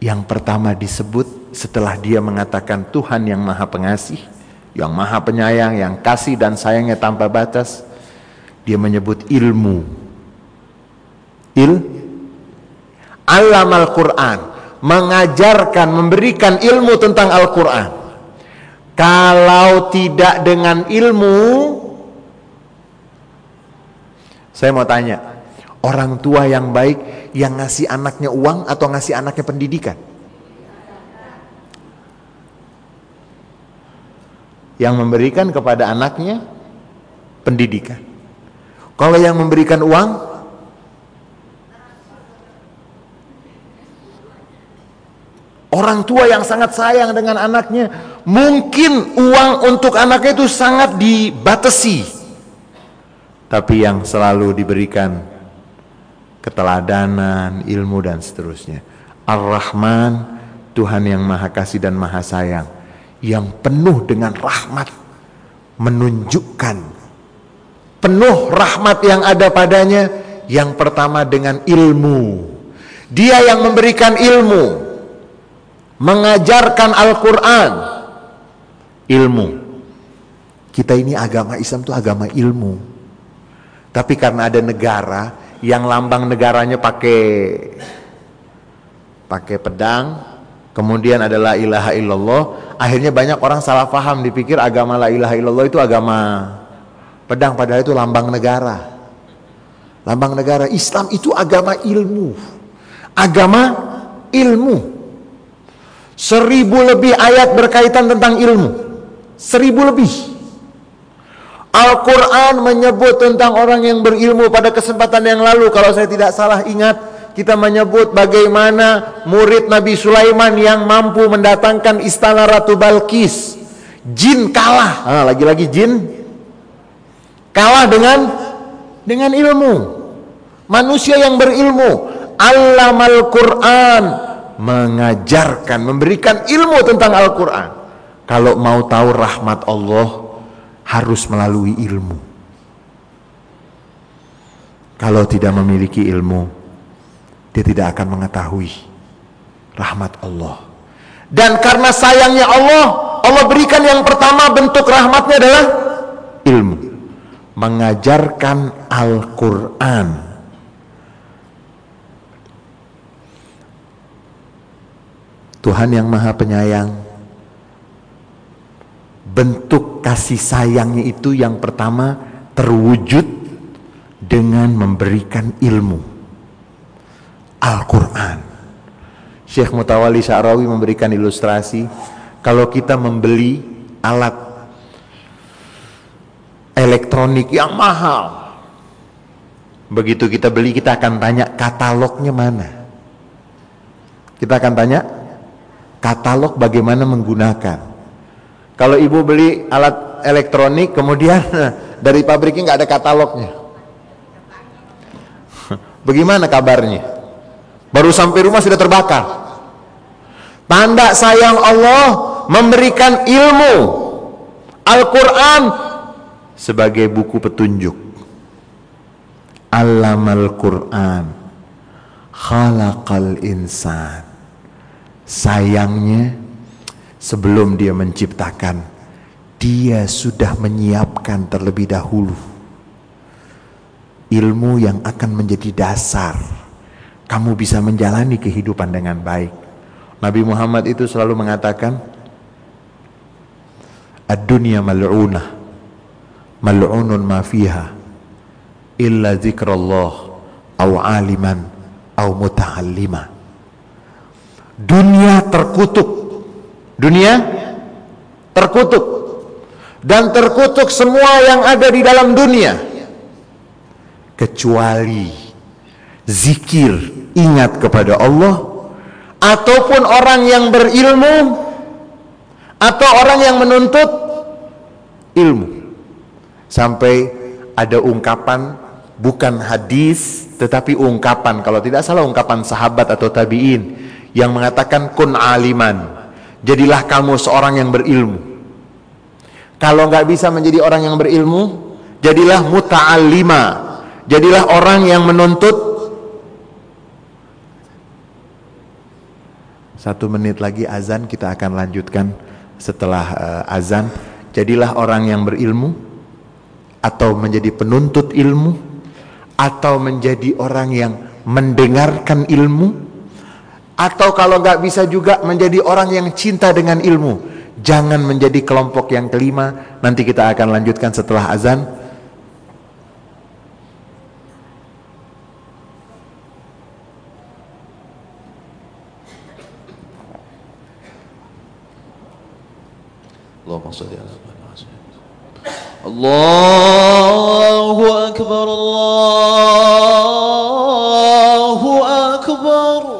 yang pertama disebut setelah dia mengatakan Tuhan yang maha pengasih, yang maha penyayang, yang kasih dan sayangnya tanpa batas, dia menyebut ilmu. Il? Alam Al-Quran mengajarkan, memberikan ilmu tentang Al-Quran. Kalau tidak dengan ilmu saya mau tanya orang tua yang baik yang ngasih anaknya uang atau ngasih anaknya pendidikan yang memberikan kepada anaknya pendidikan kalau yang memberikan uang Orang tua yang sangat sayang dengan anaknya, mungkin uang untuk anaknya itu sangat dibatasi. Tapi yang selalu diberikan keteladanan, ilmu dan seterusnya. Ar-Rahman, Tuhan yang Maha Kasih dan Maha Sayang, yang penuh dengan rahmat, menunjukkan penuh rahmat yang ada padanya. Yang pertama dengan ilmu, Dia yang memberikan ilmu mengajarkan Al-Quran ilmu kita ini agama Islam itu agama ilmu tapi karena ada negara yang lambang negaranya pakai pakai pedang kemudian adalah ilaha illallah. Akhirnya banyak orang salah paham dipikir agama la ilaha illallah itu agama pedang padahal itu lambang negara. Lambang negara. Islam itu agama ilmu. Agama ilmu. Seribu lebih ayat berkaitan tentang ilmu. Seribu lebih. Al-Quran menyebut tentang orang yang berilmu pada kesempatan yang lalu. Kalau saya tidak salah ingat, kita menyebut bagaimana murid Nabi Sulaiman yang mampu mendatangkan istana Ratu Balkis. Jin kalah. Ah, lagi-lagi jin kalah dengan dengan ilmu. Manusia yang berilmu. Allamal Quran mengajarkan, memberikan ilmu tentang Al-Quran. Kalau mau tahu rahmat Allah, harus melalui ilmu. Kalau tidak memiliki ilmu, dia tidak akan mengetahui rahmat Allah. Dan karena sayangnya Allah, Allah berikan yang pertama bentuk rahmatnya adalah ilmu. Mengajarkan Al-Quran. Tuhan yang maha penyayang bentuk kasih sayangnya itu yang pertama terwujud dengan memberikan ilmu. Al-Quran. Syekh Mutawali Syarawi memberikan ilustrasi. Kalau kita membeli alat elektronik yang mahal begitu kita beli kita akan tanya katalognya mana? Kita akan tanya katalog bagaimana menggunakan kalau ibu beli alat elektronik kemudian dari pabriknya nggak ada katalognya. Bagaimana kabarnya? Baru sampai rumah sudah terbakar. Tanda sayang Allah memberikan ilmu Al-Quran sebagai buku petunjuk. Allamal Quran khalaqal insan. Sayangnya sebelum dia menciptakan dia sudah menyiapkan terlebih dahulu ilmu yang akan menjadi dasar. Kamu bisa menjalani kehidupan dengan baik. Nabi Muhammad itu selalu mengatakan ad-dunya mal'unah mal'unun ma fiha illa zikrullah au aliman au muta'allima dunia terkutuk Dunia terkutuk. Dan terkutuk semua yang ada di dalam dunia. Kecuali zikir ingat kepada Allah. Ataupun orang yang berilmu. Atau orang yang menuntut ilmu. Sampai ada ungkapan bukan hadis tetapi ungkapan. Kalau tidak salah ungkapan sahabat atau tabiin. Yang mengatakan kun aliman Jadilah kamu seorang yang berilmu. Kalau nggak bisa menjadi orang yang berilmu, jadilah muta'allima. Jadilah orang yang menuntut. Satu menit lagi azan kita akan lanjutkan setelah uh, azan. Jadilah orang yang berilmu atau menjadi penuntut ilmu atau menjadi orang yang mendengarkan ilmu atau kalau nggak bisa juga menjadi orang yang cinta dengan ilmu. Jangan menjadi kelompok yang kelima. Nanti kita akan lanjutkan setelah azan. Allahu Akbar Allahu Akbar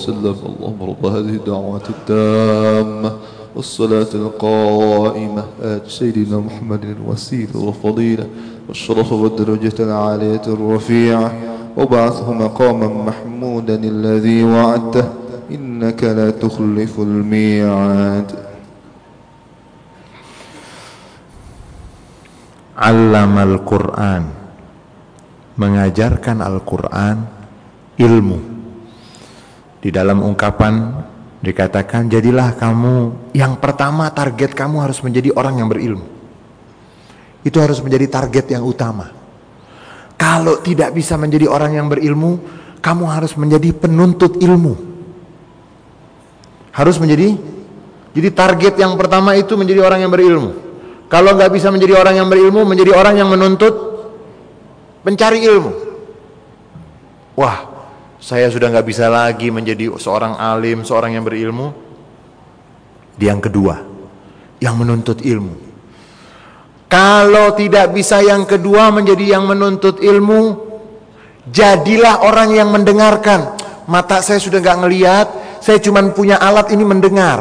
وسلم اللهم رب هذه الدعوات التامة والصلاة القائمة آت سيدنا محمد الوسيلة والفضيلة والشرف والدرجة العالية الرفيعة وبعثه مقاما محمودا الذي وعدته إنك لا تخلف الميعاد. Allamal Quran mengajarkan Al-Quran ilmu. Di dalam ungkapan dikatakan jadilah kamu yang pertama target kamu harus menjadi orang yang berilmu. Itu harus menjadi target yang utama. Kalau tidak bisa menjadi orang yang berilmu kamu harus menjadi penuntut ilmu. Harus menjadi jadi target yang pertama itu menjadi orang yang berilmu. Kalau nggak bisa menjadi orang yang berilmu, menjadi orang yang menuntut pencari ilmu. Wah, saya sudah nggak bisa lagi menjadi seorang alim, seorang yang berilmu. Yang kedua, yang menuntut ilmu. Kalau tidak bisa yang kedua menjadi yang menuntut ilmu, jadilah orang yang mendengarkan. Mata saya sudah nggak ngelihat, saya cuma punya alat ini mendengar.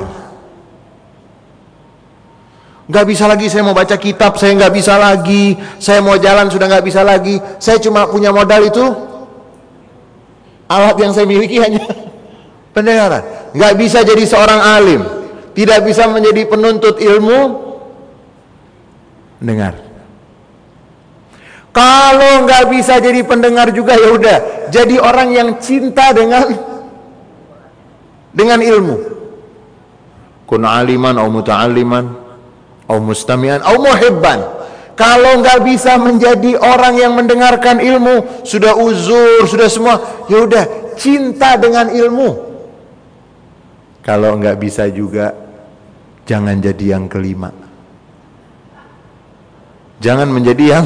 Gak bisa lagi saya mau baca kitab, saya nggak bisa lagi. Saya mau jalan sudah nggak bisa lagi. Saya cuma punya modal itu. Alat yang saya miliki hanya pendengaran. Nggak bisa jadi seorang alim. Tidak bisa menjadi penuntut ilmu. Dengar. Kalau nggak bisa jadi pendengar juga ya udah. Jadi orang yang cinta dengan dengan ilmu. Kun aliman atau muta'aliman au mustami'an au muhibban kalau nggak bisa menjadi orang yang mendengarkan ilmu sudah uzur sudah semua ya udah cinta dengan ilmu kalau nggak bisa juga jangan jadi yang kelima jangan menjadi yang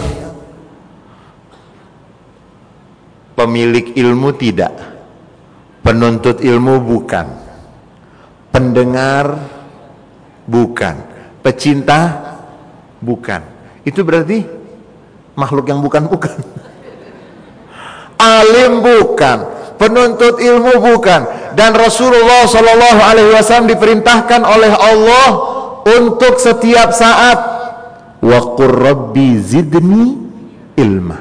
pemilik ilmu tidak penuntut ilmu bukan pendengar bukan pecinta bukan. Itu berarti makhluk yang bukan-bukan. Alim bukan, penuntut ilmu bukan. Dan Rasulullah Shallallahu Alaihi Wasallam diperintahkan oleh Allah untuk setiap saat waqur rabbi zidni ilma.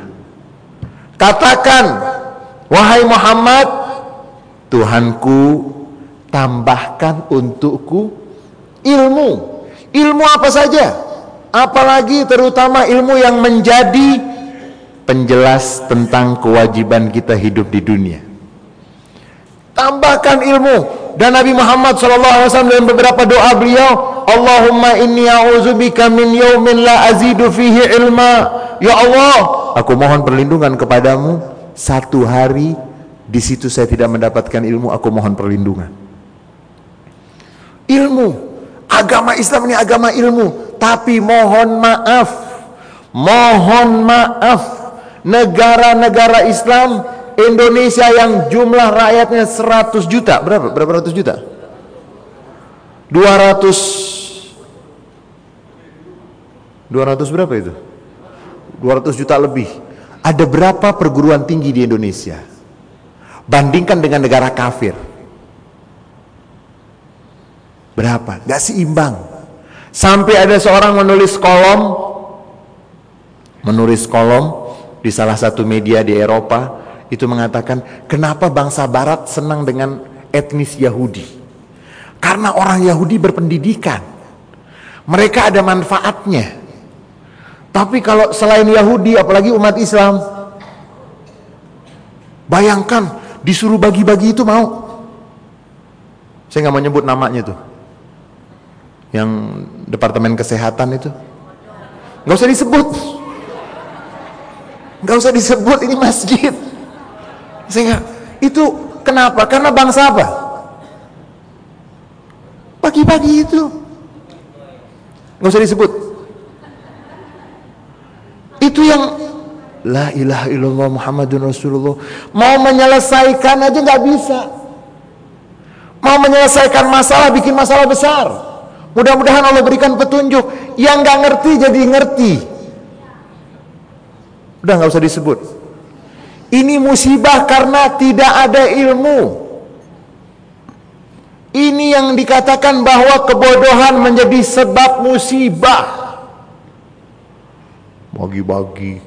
Katakan, wahai Muhammad, Tuhanku tambahkan untukku ilmu Ilmu apa saja, apalagi terutama ilmu yang menjadi penjelas tentang kewajiban kita hidup di dunia. Tambahkan ilmu dan Nabi Muhammad SAW dalam beberapa doa beliau, Allahumma inni a'udzubika min yaumin la azidu fihi ilma. Ya Allah, aku mohon perlindungan kepadamu satu hari di situ saya tidak mendapatkan ilmu, aku mohon perlindungan. Ilmu Agama Islam ini agama ilmu, tapi mohon maaf, mohon maaf, negara-negara Islam Indonesia yang jumlah rakyatnya 100 juta, berapa? Berapa ratus juta? 200 200 berapa itu? 200 juta lebih. Ada berapa perguruan tinggi di Indonesia? Bandingkan dengan negara kafir. Berapa? Gak seimbang. Sampai ada seorang menulis kolom, menulis kolom di salah satu media di Eropa, itu mengatakan, kenapa bangsa Barat senang dengan etnis Yahudi? Karena orang Yahudi berpendidikan. Mereka ada manfaatnya. Tapi kalau selain Yahudi, apalagi umat Islam, bayangkan disuruh bagi-bagi itu mau. Saya nggak mau nyebut namanya tuh. Yang departemen kesehatan itu. Nggak usah disebut. Nggak usah disebut ini masjid. Sehingga itu kenapa? Karena bangsa apa? Pagi-pagi itu. Nggak usah disebut. Itu yang La ilaha illallah Muhammadun Rasulullah. Mau menyelesaikan aja nggak bisa. Mau menyelesaikan masalah, bikin masalah besar. Mudah-mudahan Allah berikan petunjuk. Yang nggak ngerti jadi ngerti. Udah nggak usah disebut. Ini musibah karena tidak ada ilmu. Ini yang dikatakan bahwa kebodohan menjadi sebab musibah. Bagi-bagi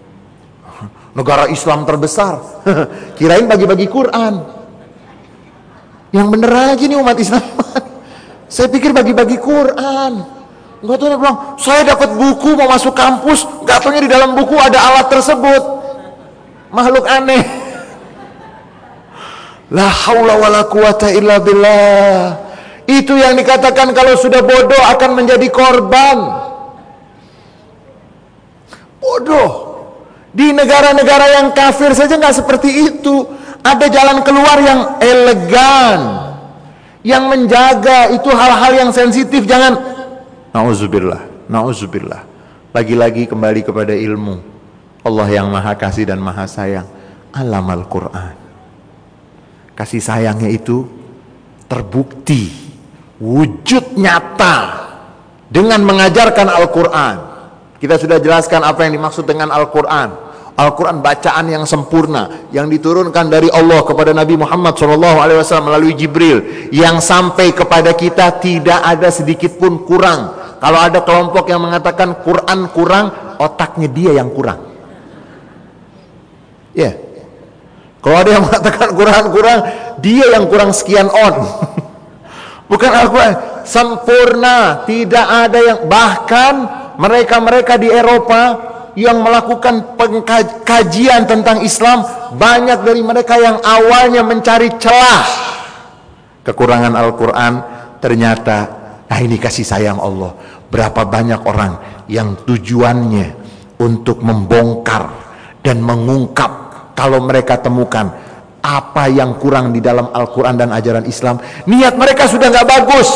negara Islam terbesar. Kirain bagi-bagi Quran. Yang bener aja nih umat Islam. saya pikir bagi-bagi Quran. Enggak tahu bilang, saya dapat buku mau masuk kampus, enggak tahunya di dalam buku ada alat tersebut. Makhluk aneh. La haula wala quwata illa billah. Itu yang dikatakan kalau sudah bodoh akan menjadi korban. Bodoh. Di negara-negara yang kafir saja nggak seperti itu. Ada jalan keluar yang elegan, yang menjaga itu hal-hal yang sensitif. Jangan, nauzubillah, nauzubillah. Lagi-lagi kembali kepada ilmu. Allah yang maha kasih dan maha sayang. Alam Al-Quran. Kasih sayangnya itu terbukti, wujud nyata dengan mengajarkan Al-Quran. Kita sudah jelaskan apa yang dimaksud dengan Al-Quran. Al-Quran bacaan yang sempurna yang diturunkan dari Allah kepada Nabi Muhammad SAW melalui Jibril yang sampai kepada kita tidak ada sedikit pun kurang. Kalau ada kelompok yang mengatakan Quran kurang, otaknya dia yang kurang. Ya. Yeah. Kalau ada yang mengatakan Quran kurang, dia yang kurang sekian on. Bukan Al-Quran sempurna, tidak ada yang bahkan mereka-mereka di Eropa yang melakukan pengkajian tentang Islam banyak dari mereka yang awalnya mencari celah. Kekurangan Al-Quran ternyata nah ini kasih sayang Allah. Berapa banyak orang yang tujuannya untuk membongkar dan mengungkap kalau mereka temukan apa yang kurang di dalam Al-Quran dan ajaran Islam. Niat mereka sudah nggak bagus.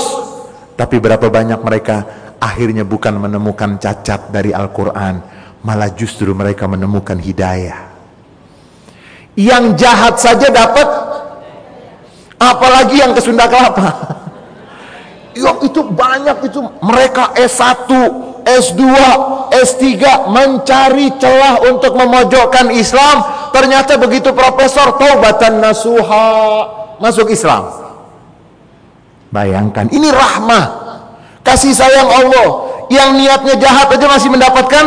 Tapi berapa banyak mereka akhirnya bukan menemukan cacat dari Al-Quran malah justru mereka menemukan hidayah. Yang jahat saja dapat, apalagi yang ke Sunda Kelapa. Yang itu banyak itu mereka S1, S2, S3 mencari celah untuk memojokkan Islam. Ternyata begitu profesor taubatan nasuha masuk Islam. Bayangkan, ini rahmah, kasih sayang Allah. Yang niatnya jahat aja masih mendapatkan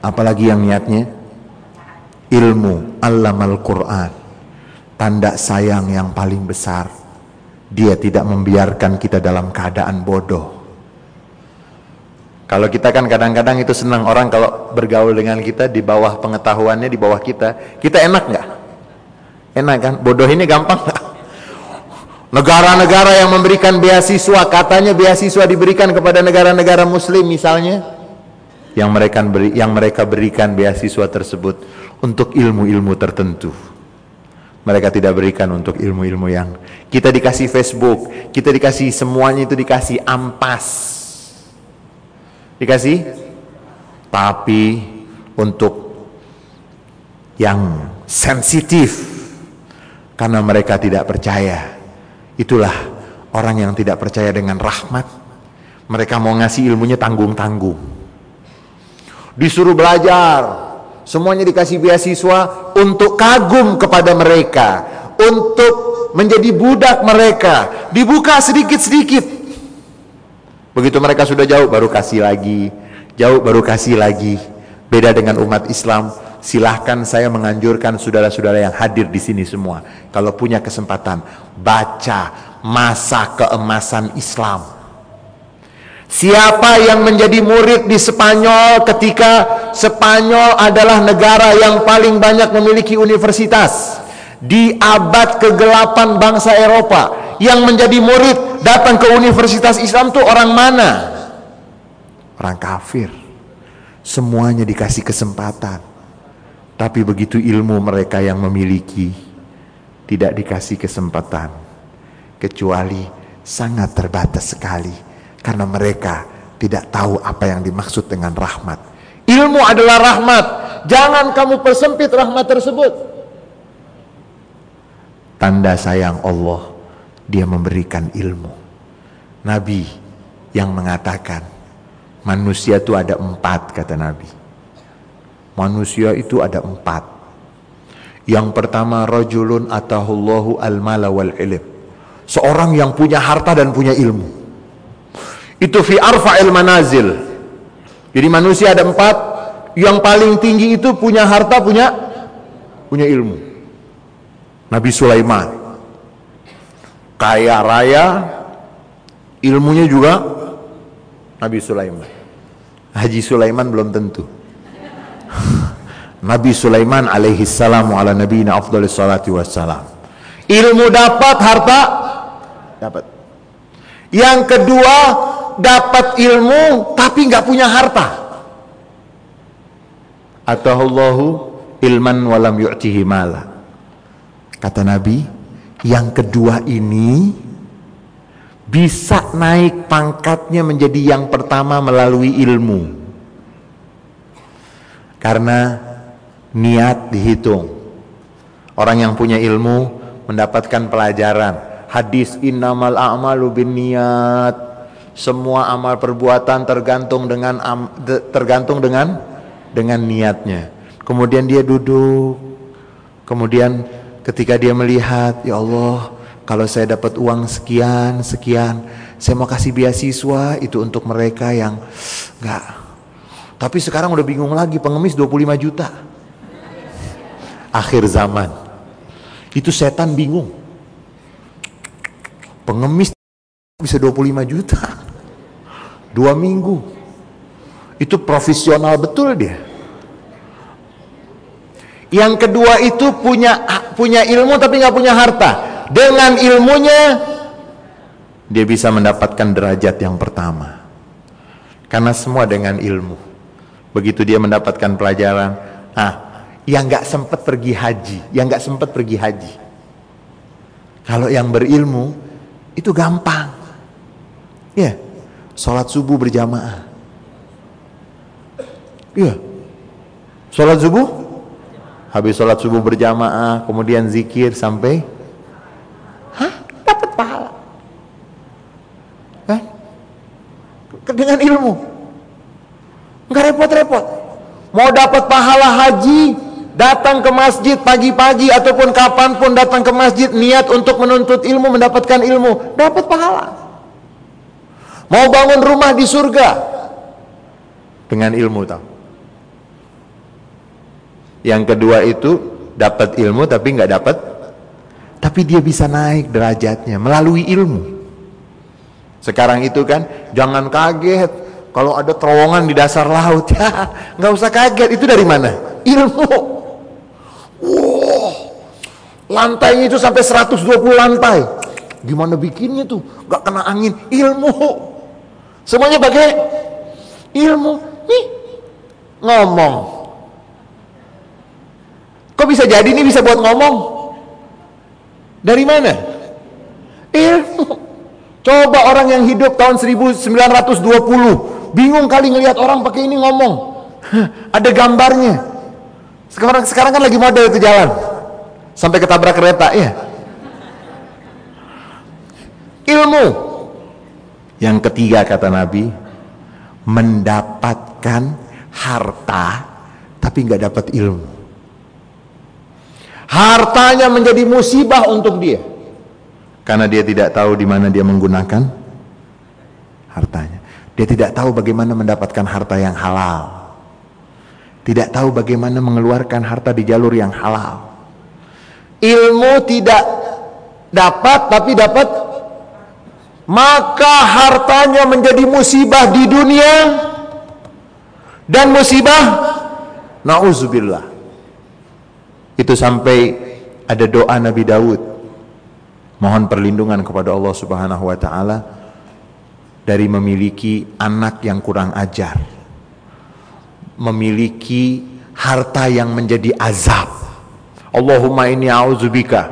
apalagi yang niatnya? Ilmu al Quran. Tanda sayang yang paling besar. Dia tidak membiarkan kita dalam keadaan bodoh. Kalau kita kan kadang-kadang itu senang orang kalau bergaul dengan kita di bawah pengetahuannya di bawah kita. Kita enak nggak? Enak kan? Bodoh ini gampang nggak? Negara-negara yang memberikan beasiswa katanya beasiswa diberikan kepada negara-negara muslim misalnya yang mereka beri, yang mereka berikan beasiswa tersebut untuk ilmu-ilmu tertentu. Mereka tidak berikan untuk ilmu-ilmu yang kita dikasih Facebook, kita dikasih semuanya itu dikasih ampas. Dikasih tapi untuk yang sensitif karena mereka tidak percaya. Itulah orang yang tidak percaya dengan rahmat. Mereka mau ngasih ilmunya tanggung-tanggung disuruh belajar, semuanya dikasih beasiswa untuk kagum kepada mereka, untuk menjadi budak mereka, dibuka sedikit-sedikit. Begitu mereka sudah jauh baru kasih lagi, jauh baru kasih lagi. Beda dengan umat Islam, silahkan saya menganjurkan saudara-saudara yang hadir di sini semua, kalau punya kesempatan baca masa keemasan Islam Siapa yang menjadi murid di Spanyol ketika Spanyol adalah negara yang paling banyak memiliki universitas di abad kegelapan bangsa Eropa yang menjadi murid datang ke universitas Islam itu orang mana? Orang kafir. Semuanya dikasih kesempatan. Tapi begitu ilmu mereka yang memiliki tidak dikasih kesempatan kecuali sangat terbatas sekali karena mereka tidak tahu apa yang dimaksud dengan rahmat. Ilmu adalah rahmat. Jangan kamu persempit rahmat tersebut. Tanda sayang Allah, dia memberikan ilmu. Nabi yang mengatakan, manusia itu ada empat, kata Nabi. Manusia itu ada empat. Yang pertama, rajulun atahullahu al-mala wal ilm. Seorang yang punya harta dan punya ilmu itu fi arfa'il manazil. Jadi manusia ada empat. Yang paling tinggi itu punya harta punya punya ilmu. Nabi Sulaiman. Kaya raya ilmunya juga Nabi Sulaiman. Haji Sulaiman belum tentu. Nabi Sulaiman alaihi salamu ala nabiyina afdalis salati wassalam. Ilmu dapat harta dapat. Yang kedua dapat ilmu tapi nggak punya harta. Atahullahu ilman walam yu'tihi mala. Kata Nabi, yang kedua ini bisa naik pangkatnya menjadi yang pertama melalui ilmu. Karena niat dihitung. Orang yang punya ilmu mendapatkan pelajaran. Hadis innamal a'malu bin niat semua amal perbuatan tergantung dengan tergantung dengan dengan niatnya. Kemudian dia duduk. Kemudian ketika dia melihat, ya Allah, kalau saya dapat uang sekian, sekian, saya mau kasih beasiswa itu untuk mereka yang enggak. Tapi sekarang udah bingung lagi, pengemis 25 juta. Akhir zaman. Itu setan bingung. Pengemis bisa 25 juta. Dua minggu. Itu profesional betul dia. Yang kedua itu punya punya ilmu tapi nggak punya harta. Dengan ilmunya dia bisa mendapatkan derajat yang pertama. Karena semua dengan ilmu. Begitu dia mendapatkan pelajaran ah yang nggak sempat pergi haji yang nggak sempat pergi haji. Kalau yang berilmu itu gampang ya yeah Sholat subuh berjamaah. Iya. Sholat subuh? Habis sholat subuh berjamaah, kemudian zikir sampai Hah? Dapat pahala. Kan? Dengan ilmu. Enggak repot-repot. Mau dapat pahala haji, datang ke masjid pagi-pagi ataupun kapan pun datang ke masjid niat untuk menuntut ilmu, mendapatkan ilmu, dapat pahala. Mau bangun rumah di surga dengan ilmu tahu. Yang kedua itu dapat ilmu tapi nggak dapat tapi dia bisa naik derajatnya melalui ilmu. Sekarang itu kan jangan kaget kalau ada terowongan di dasar laut ya nggak usah kaget itu dari mana ilmu. Wow, lantainya itu sampai 120 lantai. Gimana bikinnya tuh? Gak kena angin ilmu. Semuanya pakai ilmu. Nih, ngomong. Kok bisa jadi ini bisa buat ngomong? Dari mana? Ilmu. Coba orang yang hidup tahun 1920, bingung kali ngelihat orang pakai ini ngomong. Ada gambarnya. Sekarang sekarang kan lagi model itu jalan. Sampai ketabrak kereta, ya. Ilmu yang ketiga kata Nabi, mendapatkan harta tapi nggak dapat ilmu. Hartanya menjadi musibah untuk dia. Karena dia tidak tahu di mana dia menggunakan hartanya. Dia tidak tahu bagaimana mendapatkan harta yang halal. Tidak tahu bagaimana mengeluarkan harta di jalur yang halal. Ilmu tidak dapat tapi dapat maka hartanya menjadi musibah di dunia dan musibah nauzubillah. Itu sampai ada doa Nabi Daud mohon perlindungan kepada Allah Subhanahu wa taala dari memiliki anak yang kurang ajar. Memiliki harta yang menjadi azab. Allahumma inni a'udzubika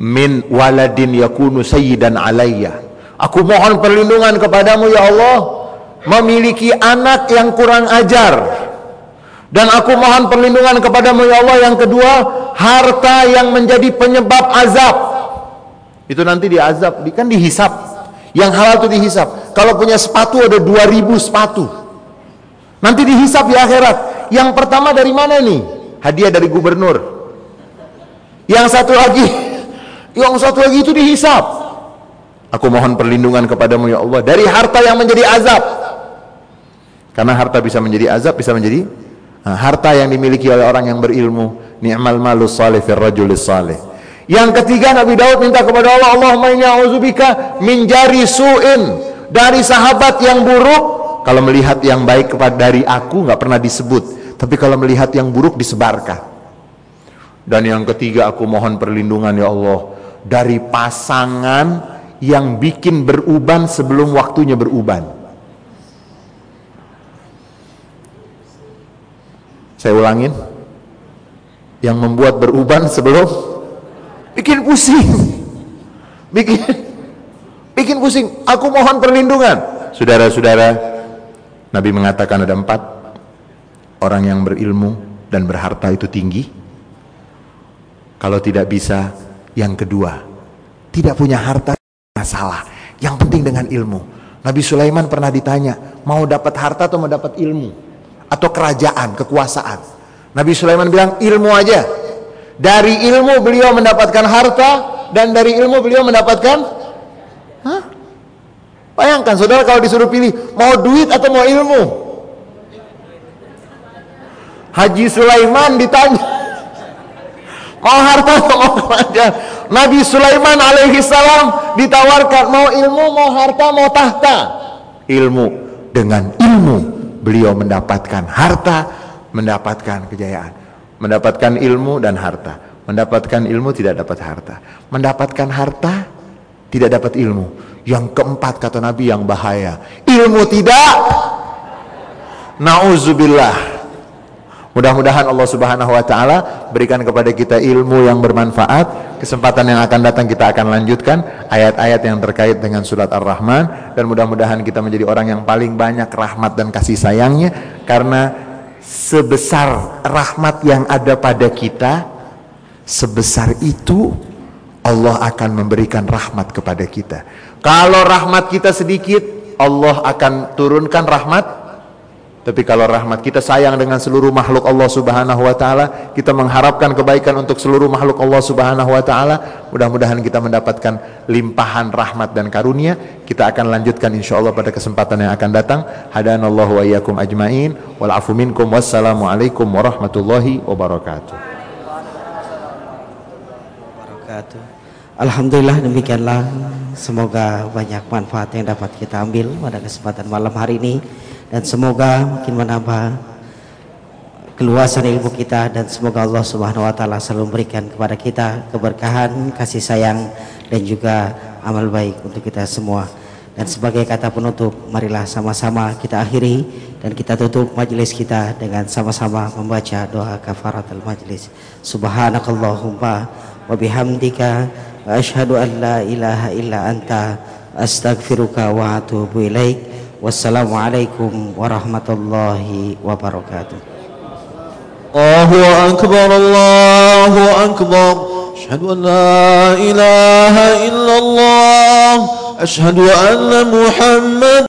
min waladin yakunu sayyidan alayya. Aku mohon perlindungan kepadamu ya Allah memiliki anak yang kurang ajar. Dan aku mohon perlindungan kepadamu ya Allah yang kedua harta yang menjadi penyebab azab. Itu nanti diazab, kan dihisap. Yang halal itu dihisap. Kalau punya sepatu ada 2000 sepatu. Nanti dihisap di akhirat. Yang pertama dari mana nih? Hadiah dari gubernur. Yang satu lagi, yang satu lagi itu dihisap. Aku mohon perlindungan kepadamu ya Allah dari harta yang menjadi azab. Karena harta bisa menjadi azab, bisa menjadi nah, harta yang dimiliki oleh orang yang berilmu. Ni'mal malus salih fir rajulis salih. Yang ketiga Nabi Daud minta kepada Allah, Allahumma inni a'udzubika min jari su'in dari sahabat yang buruk. Kalau melihat yang baik kepada dari aku nggak pernah disebut, tapi kalau melihat yang buruk disebarkan. Dan yang ketiga aku mohon perlindungan ya Allah dari pasangan yang bikin beruban sebelum waktunya beruban. Saya ulangin. Yang membuat beruban sebelum bikin pusing. Bikin bikin pusing. Aku mohon perlindungan. Saudara-saudara, Nabi mengatakan ada empat orang yang berilmu dan berharta itu tinggi. Kalau tidak bisa, yang kedua, tidak punya harta masalah. Yang penting dengan ilmu. Nabi Sulaiman pernah ditanya, mau dapat harta atau mau dapat ilmu? Atau kerajaan, kekuasaan. Nabi Sulaiman bilang, ilmu aja. Dari ilmu beliau mendapatkan harta, dan dari ilmu beliau mendapatkan Hah? Bayangkan saudara kalau disuruh pilih mau duit atau mau ilmu. Haji Sulaiman ditanya harta mau kerajaan. Nabi Sulaiman alaihi salam ditawarkan mau ilmu, mau harta, mau tahta. Ilmu dengan ilmu beliau mendapatkan harta, mendapatkan kejayaan, mendapatkan ilmu dan harta. Mendapatkan ilmu tidak dapat harta. Mendapatkan harta tidak dapat ilmu. Yang keempat kata Nabi yang bahaya. Ilmu tidak. Nauzubillah. Mudah-mudahan Allah Subhanahu wa taala berikan kepada kita ilmu yang bermanfaat. Kesempatan yang akan datang kita akan lanjutkan ayat-ayat yang terkait dengan surat Ar-Rahman dan mudah-mudahan kita menjadi orang yang paling banyak rahmat dan kasih sayangnya karena sebesar rahmat yang ada pada kita sebesar itu Allah akan memberikan rahmat kepada kita. Kalau rahmat kita sedikit, Allah akan turunkan rahmat tapi kalau rahmat kita sayang dengan seluruh makhluk Allah Subhanahu wa taala, kita mengharapkan kebaikan untuk seluruh makhluk Allah Subhanahu wa taala, mudah-mudahan kita mendapatkan limpahan rahmat dan karunia. Kita akan lanjutkan insyaallah pada kesempatan yang akan datang. Hadanallahu wa iyyakum ajmain wal afu minkum wassalamu alaikum warahmatullahi wabarakatuh. Alhamdulillah demikianlah semoga banyak manfaat yang dapat kita ambil pada kesempatan malam hari ini dan semoga makin menambah keluasan ilmu kita dan semoga Allah Subhanahu wa taala selalu memberikan kepada kita keberkahan, kasih sayang dan juga amal baik untuk kita semua. Dan sebagai kata penutup, marilah sama-sama kita akhiri dan kita tutup majelis kita dengan sama-sama membaca doa kafaratul majelis. Subhanakallahumma wa bihamdika wa asyhadu an la ilaha illa anta astaghfiruka wa atubu ilaik. Wassalamualaikum warahmatullahi wabarakatuh. Allahu akbar Allahu akbar Ashhadu an la ilaha illallah Ashhadu anna Muhammad